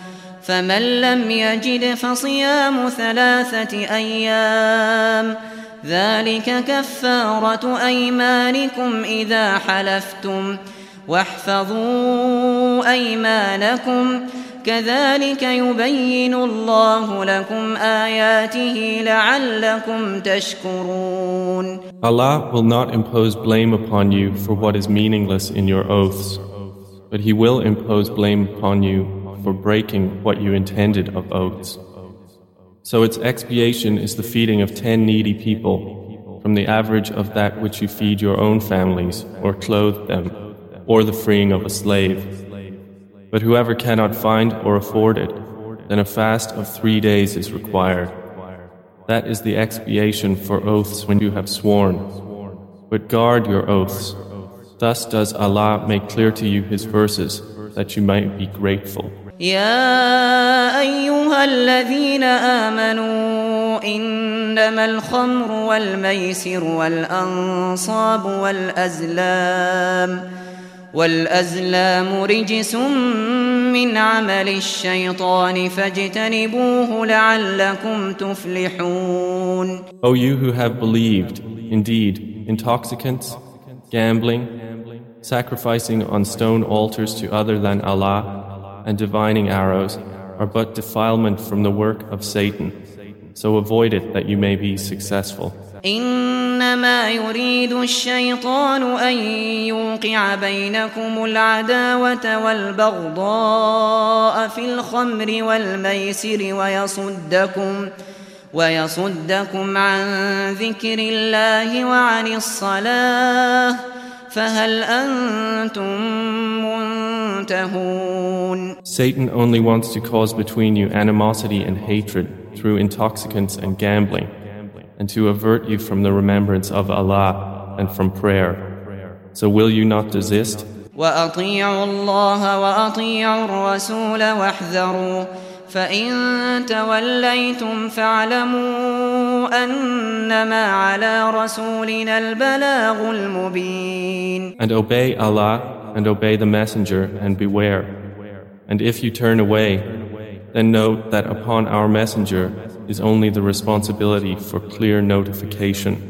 فمن لم يجد فصيام ثلاثة أيام ذلك كفارة أيمانكم إذا حلفتم واحفظوا أيمانكم كذلك يبين الله لكم آياته لعلكم تشكرون. Allah will not impose blame upon you for what is meaningless in your oaths, but He will impose blame upon you for breaking what you intended of oaths. So its expiation is the feeding of ten needy people from the average of that which you feed your own families or clothe them, or the freeing of a slave. But whoever cannot find or afford it, then a fast of three days is required. That is the expiation for oaths when you have sworn. But guard your oaths. Thus does Allah make clear to you His verses that you might be grateful. يا أيها الذين آمنوا إنما الخمر والميسر والأنصاب والأزلام والأزلام رجس من عمل الشيطان فاجتنبوه لعلكم تفلحون. O you who have believed, indeed, intoxicants, gambling, sacrificing on stone altars to other than Allah, and divining arrows are but defilement from the work of Satan. So avoid it that you may be successful. إنما يريد الشيطان أن يوقع بينكم العداوة والبغضاء في الخمر والميسر ويصدكم ويصدكم عن ذكر الله وعن الصلاة فهل أنتم منتهون Satan only wants to cause between you animosity and hatred through intoxicants and gambling, and to avert you from the remembrance of Allah and from prayer. So will you not desist? وأطيعوا الله وأطيعوا الرسول واحذروا فإن توليتم فاعلموا أنما على رسولنا البلاغ المبين And obey Allah and obey the Messenger and beware. And if you turn away, then note that upon our Messenger is only the responsibility for clear notification.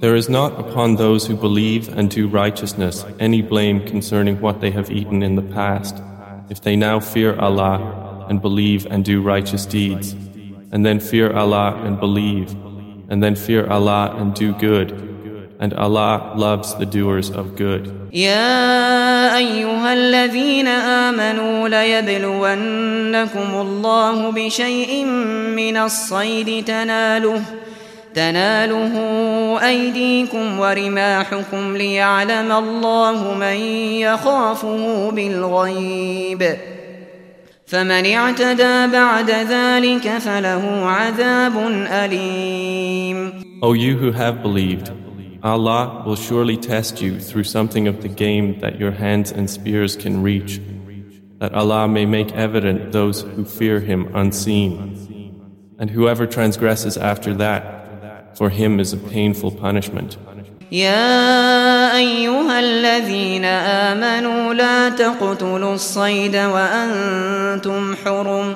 There is not upon those who believe and do righteousness any blame concerning what they have eaten in the past, if they now fear Allah and believe and do righteous deeds, and then fear Allah and believe, and then fear Allah and do good, and Allah loves the doers of good. يا أيها الذين آمنوا ليبلونكم الله بشيء من الصيد تناله تناله أيديكم ورماحكم ليعلم الله من يخافه بالغيب فمن اعتدى بعد ذلك فله عذاب أليم O you who have believed, Allah will surely test you through something of the game that your hands and spears can reach, that Allah may make evident those who fear Him unseen. And whoever transgresses after that, for him is a painful punishment. يا أيها الذين آمنوا لا تقتلوا الصيد وأنتم حرم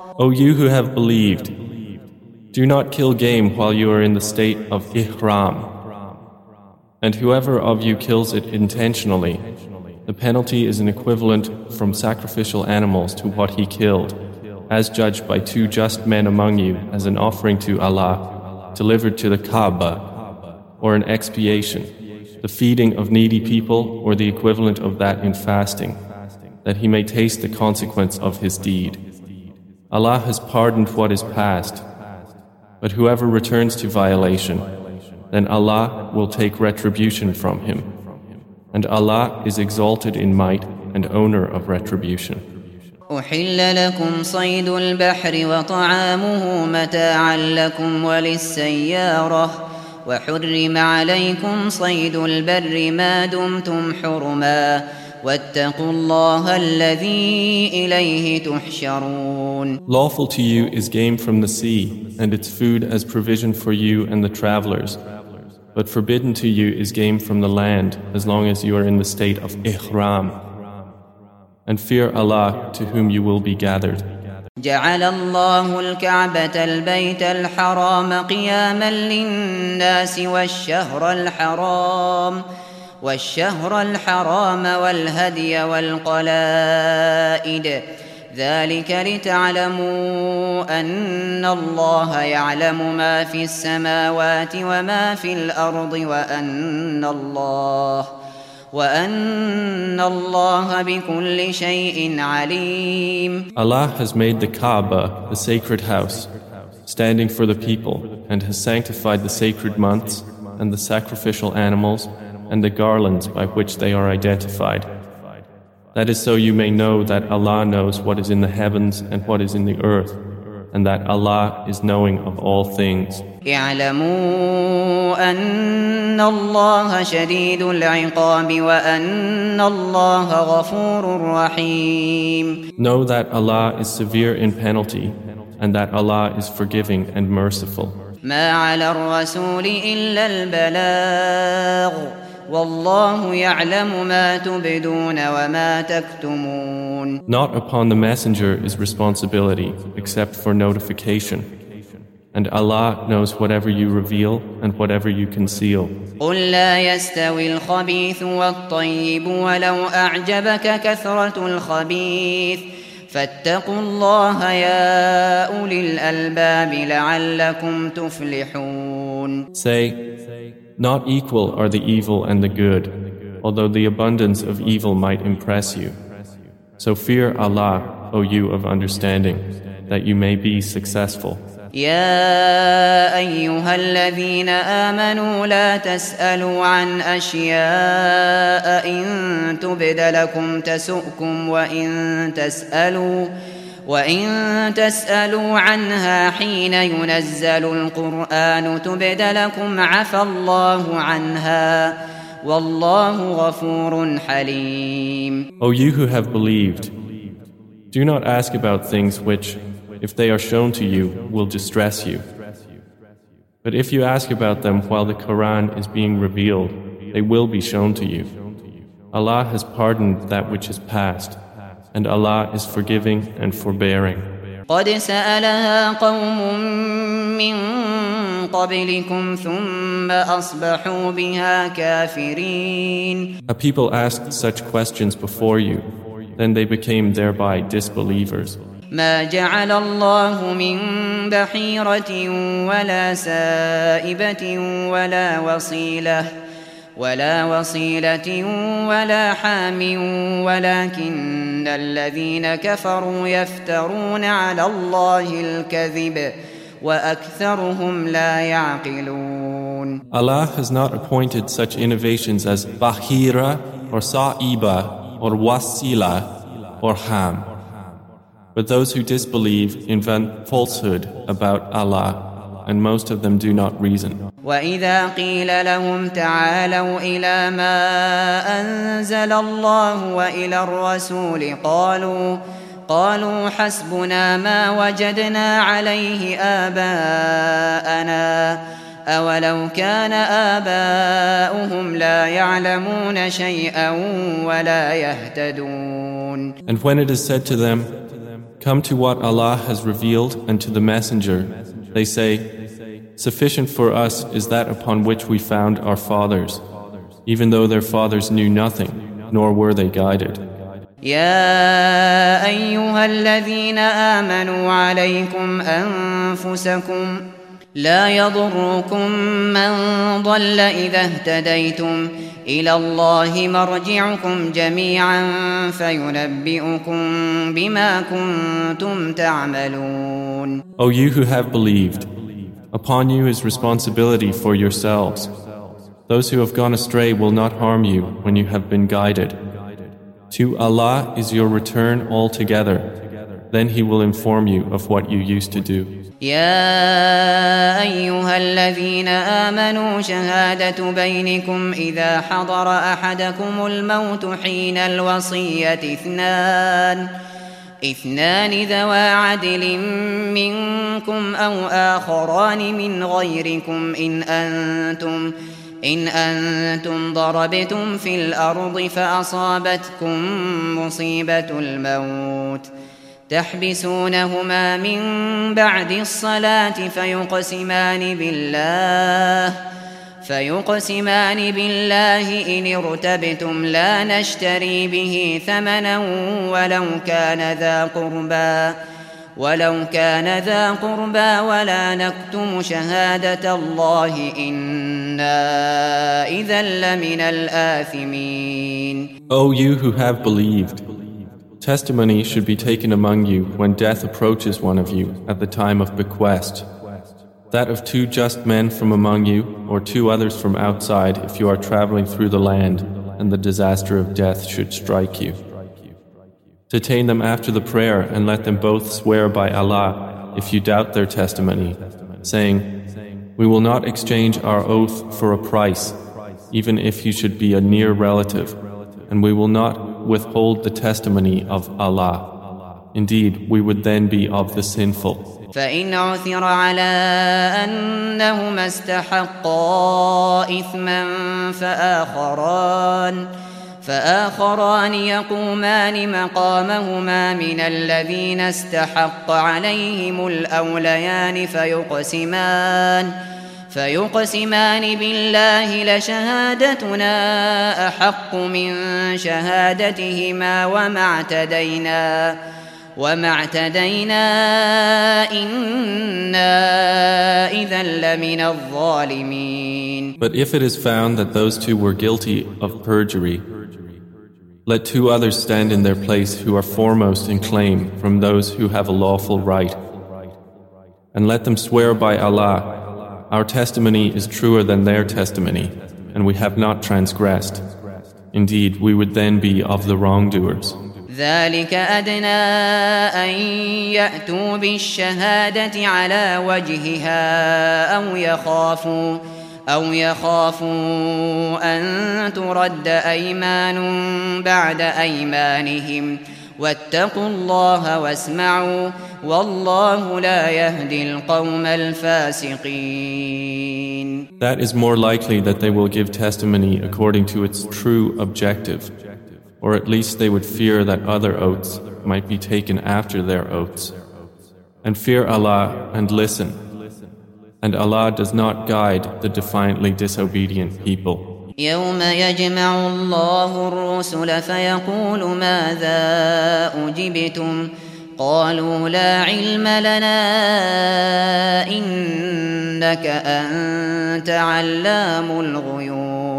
O you who have believed, do not kill game while you are in the state of ihram. And whoever of you kills it intentionally, the penalty is an equivalent from sacrificial animals to what he killed, as judged by two just men among you as an offering to Allah, delivered to the Kaaba, or an expiation, the feeding of needy people, or the equivalent of that in fasting, that he may taste the consequence of his deed. Allah has pardoned what is past, but whoever returns to violation, then Allah will take retribution from him. And Allah is exalted in might and owner of retribution. أحل لكم صيد البحر وطعامه متاعا لكم وللسيارة وحرم عليكم صيد البر ما دمتم حرما واتقوا الله الذي إليه تحشرون Lawful to you is game from the sea and its food as provision for you and the travelers. But forbidden to you is game from the land as long as you are in the state of ihram. And fear Allah to whom you will be gathered. جعل الله الكعبة البيت الحرام قياما للناس والشهر الحرام والشهر الحرام والهدي والقلائد ذلك لتعلموا أن الله يعلم ما في السماوات وما في الأرض وأن الله وأن الله بكل شيء عليم Allah has made the Kaaba, the sacred house, standing for the people, and has sanctified the sacred months and the sacrificial animals and the garlands by which they are identified. That is so you may know that Allah knows what is in the heavens and what is in the earth, and that Allah is knowing of all things. اعلموا أن الله شديد العقاب وأن الله غفور رحيم Know that Allah is severe in penalty, and that Allah is forgiving and merciful. ما على الرسول إلا البلاغ والله يعلم ما تبدون وما تكتمون Not upon the messenger is responsibility except for notification. And Allah knows whatever you reveal and whatever you conceal. قل لا يستوي الخبيث والطيب ولو أعجبك كثرة الخبيث فاتقوا الله يا أولي الألباب لعلكم تفلحون Say, Not equal are the evil and the good, although the abundance of evil might impress you. So fear Allah, O you of understanding, that you may be successful. يا أيها الذين آمنوا لا تسألوا عن أشياء إن تبد لكم تسؤكم وإن تسألوا وإن تسألوا عنها حين ينزل القرآن تبد لكم عفى الله عنها والله غفور حليم O you who have believed, do not ask about things which, if they are shown to you, will distress you. But if you ask about them while the Quran is being revealed, they will be shown to you. Allah has pardoned that which is past. and Allah is forgiving and forbearing. قد سألها قوم من قبلكم ثم أصبحوا بها كافرين A people asked such questions before you, then they became thereby disbelievers. ما جعل الله من بحيرة ولا سائبة ولا وصيلة ولا وصيلة ولا حام ولكن الذين كفروا يفترون على الله الكذب وأكثرهم لا يعقلون Allah has not appointed such innovations as Bahira or Sa'iba or Wasila or Ham. But those who disbelieve invent falsehood about Allah, and most of them do not reason. وإذا قيل لهم تعالوا إلى ما أنزل الله وإلى الرسول قالوا قالوا حسبنا ما وجدنا عليه آباءنا أولو كان آباؤهم لا يعلمون شيئا ولا يهتدون And when it is said to them, Come to what Allah has revealed and to the Messenger, they say, Sufficient for us is that upon which we found our fathers, even though their fathers knew nothing, nor were they guided. يا أيها الذين آمنوا عليكم أنفسكم لا يضركم من ضل إذا اهتديتم إلى الله مرجعكم جميعا فينبئكم بما كنتم تعملون O you who have believed, upon you is responsibility for yourselves. Those who have gone astray will not harm you when you have been guided. To Allah is your return altogether. Then He will inform you of what you used to do. يا أيها الذين آمنوا شهادة بينكم إذا حضر أحدكم الموت حين الوصية اثنان اثنان ذوى عدل منكم أو آخران من غيركم إن أنتم إن أنتم ضربتم في الأرض فأصابتكم مصيبة الموت تحبسونهما من بعد الصلاة فيقسمان بالله فيقسمان بالله إن ارتبتم لا نشتري به ثمنا ولو كان ذا قربى ولو كان ذا قربى ولا نكتم شهادة الله إنا إذا لمن الآثمين. O you who have believed, testimony should be taken among you when death approaches one of you at the time of bequest. That of two just men from among you, or two others from outside if you are traveling through the land and the disaster of death should strike you. Detain them after the prayer and let them both swear by Allah if you doubt their testimony, saying, We will not exchange our oath for a price, even if you should be a near relative, and we will not withhold the testimony of Allah. Indeed, we would then be of the sinful. فإن عثر على أنهما استحقا إثما فآخران فآخران يقومان مقامهما من الذين استحق عليهم الأوليان فيقسمان فيقسمان بالله لشهادتنا أحق من شهادتهما وما اعتدينا وما اعتدينا إنا إذا لمن الظالمين But if it is found that those two were guilty of perjury, let two others stand in their place who are foremost in claim from those who have a lawful right. And let them swear by Allah, our testimony is truer than their testimony, and we have not transgressed. Indeed, we would then be of the wrongdoers. ذلك أدنى أن يأتوا بالشهادة على وجهها أو يخافوا أو يخافوا أن ترد أيمان بعد أيمانهم واتقوا الله واسمعوا والله لا يهدي القوم الفاسقين That is more likely that they will give testimony according to its true objective, or at least they would fear that other oaths might be taken after their oaths. And fear Allah and listen. And Allah does not guide the defiantly disobedient people. يوم يجمع الله الرسل فيقول ماذا أجبتم قالوا لا علم لنا إنك أنت علام الغيوب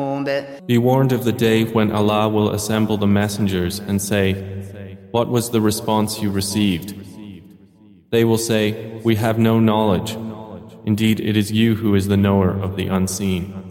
Be warned of the day when Allah will assemble the messengers and say, What was the response you received? They will say, We have no knowledge. Indeed, it is you who is the knower of the unseen.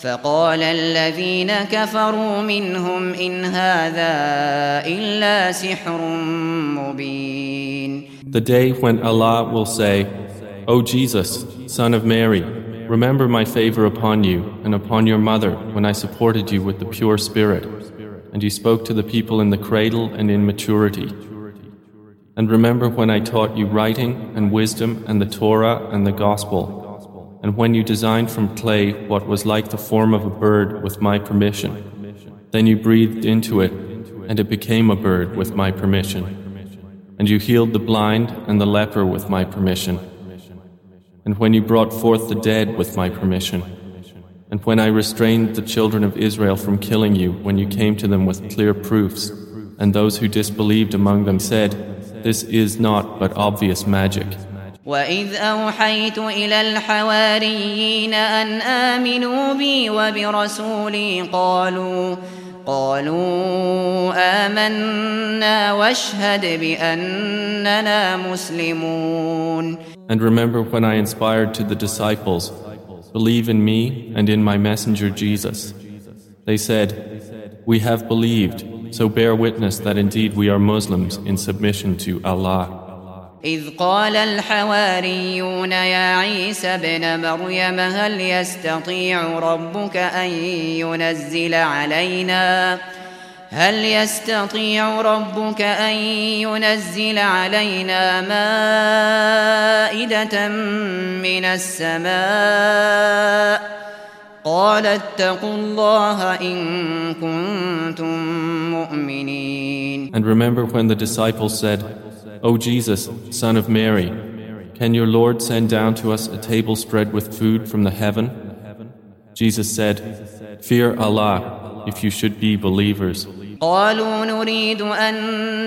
فقال الذين كفروا منهم إن هذا إلا سحر مبين The day when Allah will say, O Jesus, son of Mary, remember my favor upon you and upon your mother when I supported you with the pure spirit, and you spoke to the people in the cradle and in maturity. And remember when I taught you writing and wisdom and the Torah and the Gospel and when you designed from clay what was like the form of a bird with my permission. Then you breathed into it, and it became a bird with my permission. And you healed the blind and the leper with my permission. And when you brought forth the dead with my permission. And when I restrained the children of Israel from killing you when you came to them with clear proofs, and those who disbelieved among them said, This is not but obvious magic. وإذ أوحيت إلى الحواريين أن آمنوا بي وبرسولي قالوا قالوا آمنا واشهد بأننا مسلمون And remember when I inspired to the disciples, believe in me and in my messenger Jesus. They said, we have believed, so bear witness that indeed we are Muslims in submission to Allah. إذ قال الحواريون يا عيسى ابن مريم هل يستطيع ربك أن ينزل علينا؟ هل يستطيع ربك أن ينزل علينا مائدة من السماء؟ قال اتقوا الله إن كنتم مؤمنين. And remember when the disciples said, O Jesus, son of Mary, can your Lord send down to us a table spread with food from the heaven? Jesus said, Fear Allah if you should be believers. قالوا نريد أن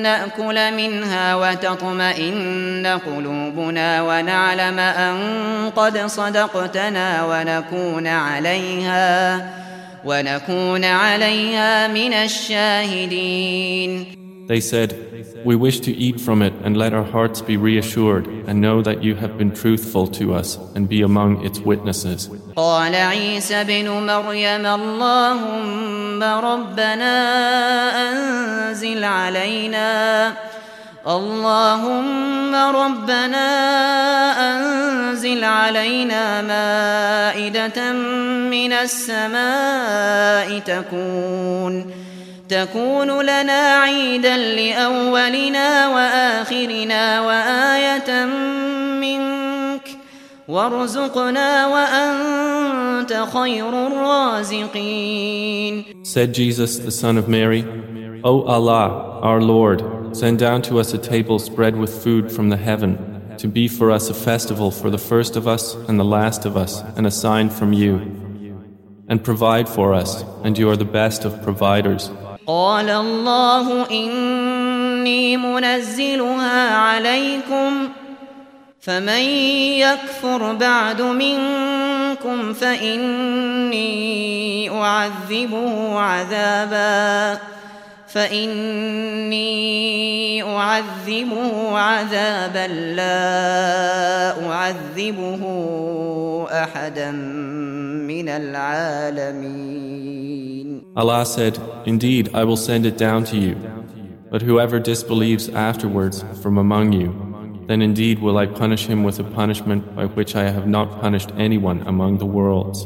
نأكل منها وتطمئن قلوبنا ونعلم أن قد صدقتنا ونكون عليها ونكون عليها من الشاهدين They said, We wish to eat from it and let our hearts be reassured and know that you have been truthful to us and be among its witnesses. قال عيسى بن مريم اللهم ربنا أنزل علينا اللهم ربنا أنزل علينا مائدة من السماء تكون تكون لنا عيدا لأولنا وآخرنا وآية منك وارزقنا وأنت خير الرازقين Said Jesus, the son of Mary, O Allah, our Lord, send down to us a table spread with food from the heaven, to be for us a festival for the first of us and the last of us, and a sign from you. And provide for us, and you are the best of providers. قال الله إني منزلها عليكم فمن يكفر بعد منكم فإني أعذبه عذابا فإني أعذبه عذابا لا أعذبه أحدا من العالمين Allah said, Indeed, I will send it down to you. But whoever disbelieves afterwards from among you, then indeed will I punish him with a punishment by which I have not punished anyone among the worlds.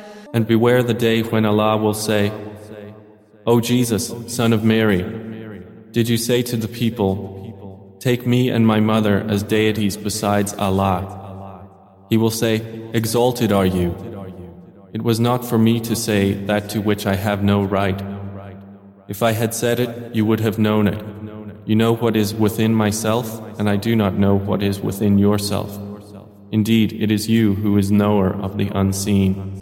And beware the day when Allah will say, O Jesus, son of Mary, did you say to the people, Take me and my mother as deities besides Allah? He will say, Exalted are you. It was not for me to say that to which I have no right. If I had said it, you would have known it. You know what is within myself, and I do not know what is within yourself. Indeed, it is you who is knower of the unseen.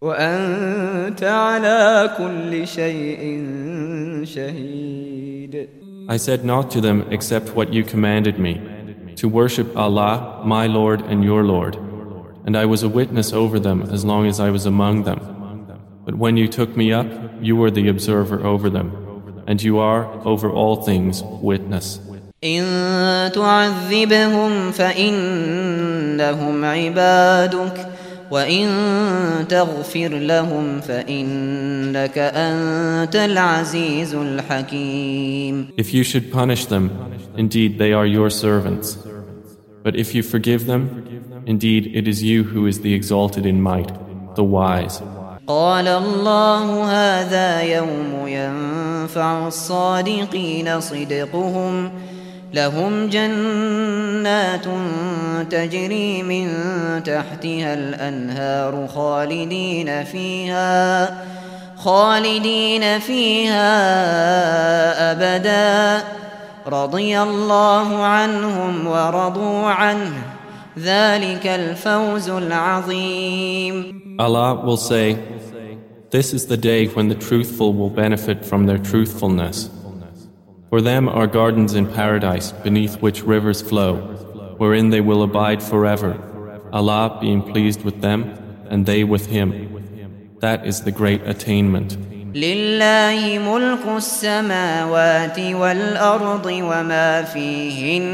وأنت على كل شيء شهيد I said not to them except what you commanded me, to worship Allah, my Lord and your Lord. And I was a witness over them as long as I was among them. But when you took me up, you were the observer over them. And you are, over all things, witness. إن تعذبهم فإنهم عبادك وإن تغفر لهم فإنك أنت العزيز الحكيم If you should punish them, indeed they are your servants. But if you forgive them, indeed it is you who is the exalted in might, the wise. قال الله هذا يوم ينفع الصادقين صدقهم لهم جنات تجري من تحتها الأنهار خالدين فيها خالدين فيها أبدا. رضي الله عنهم ورضوا عنه. ذلك الفوز العظيم. Allah will say, This is the day when the truthful will benefit from their truthfulness. For them are gardens in paradise beneath which rivers flow, wherein they will abide forever, Allah being pleased with them and they with Him. That is the great attainment. لله ملك السماوات والأرض وما فيهن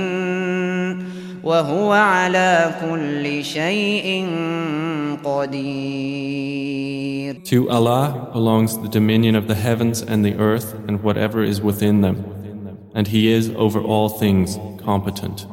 وهو على كل شيء قدير To Allah belongs the dominion of the heavens and the earth and whatever is within them, and He is over all things competent.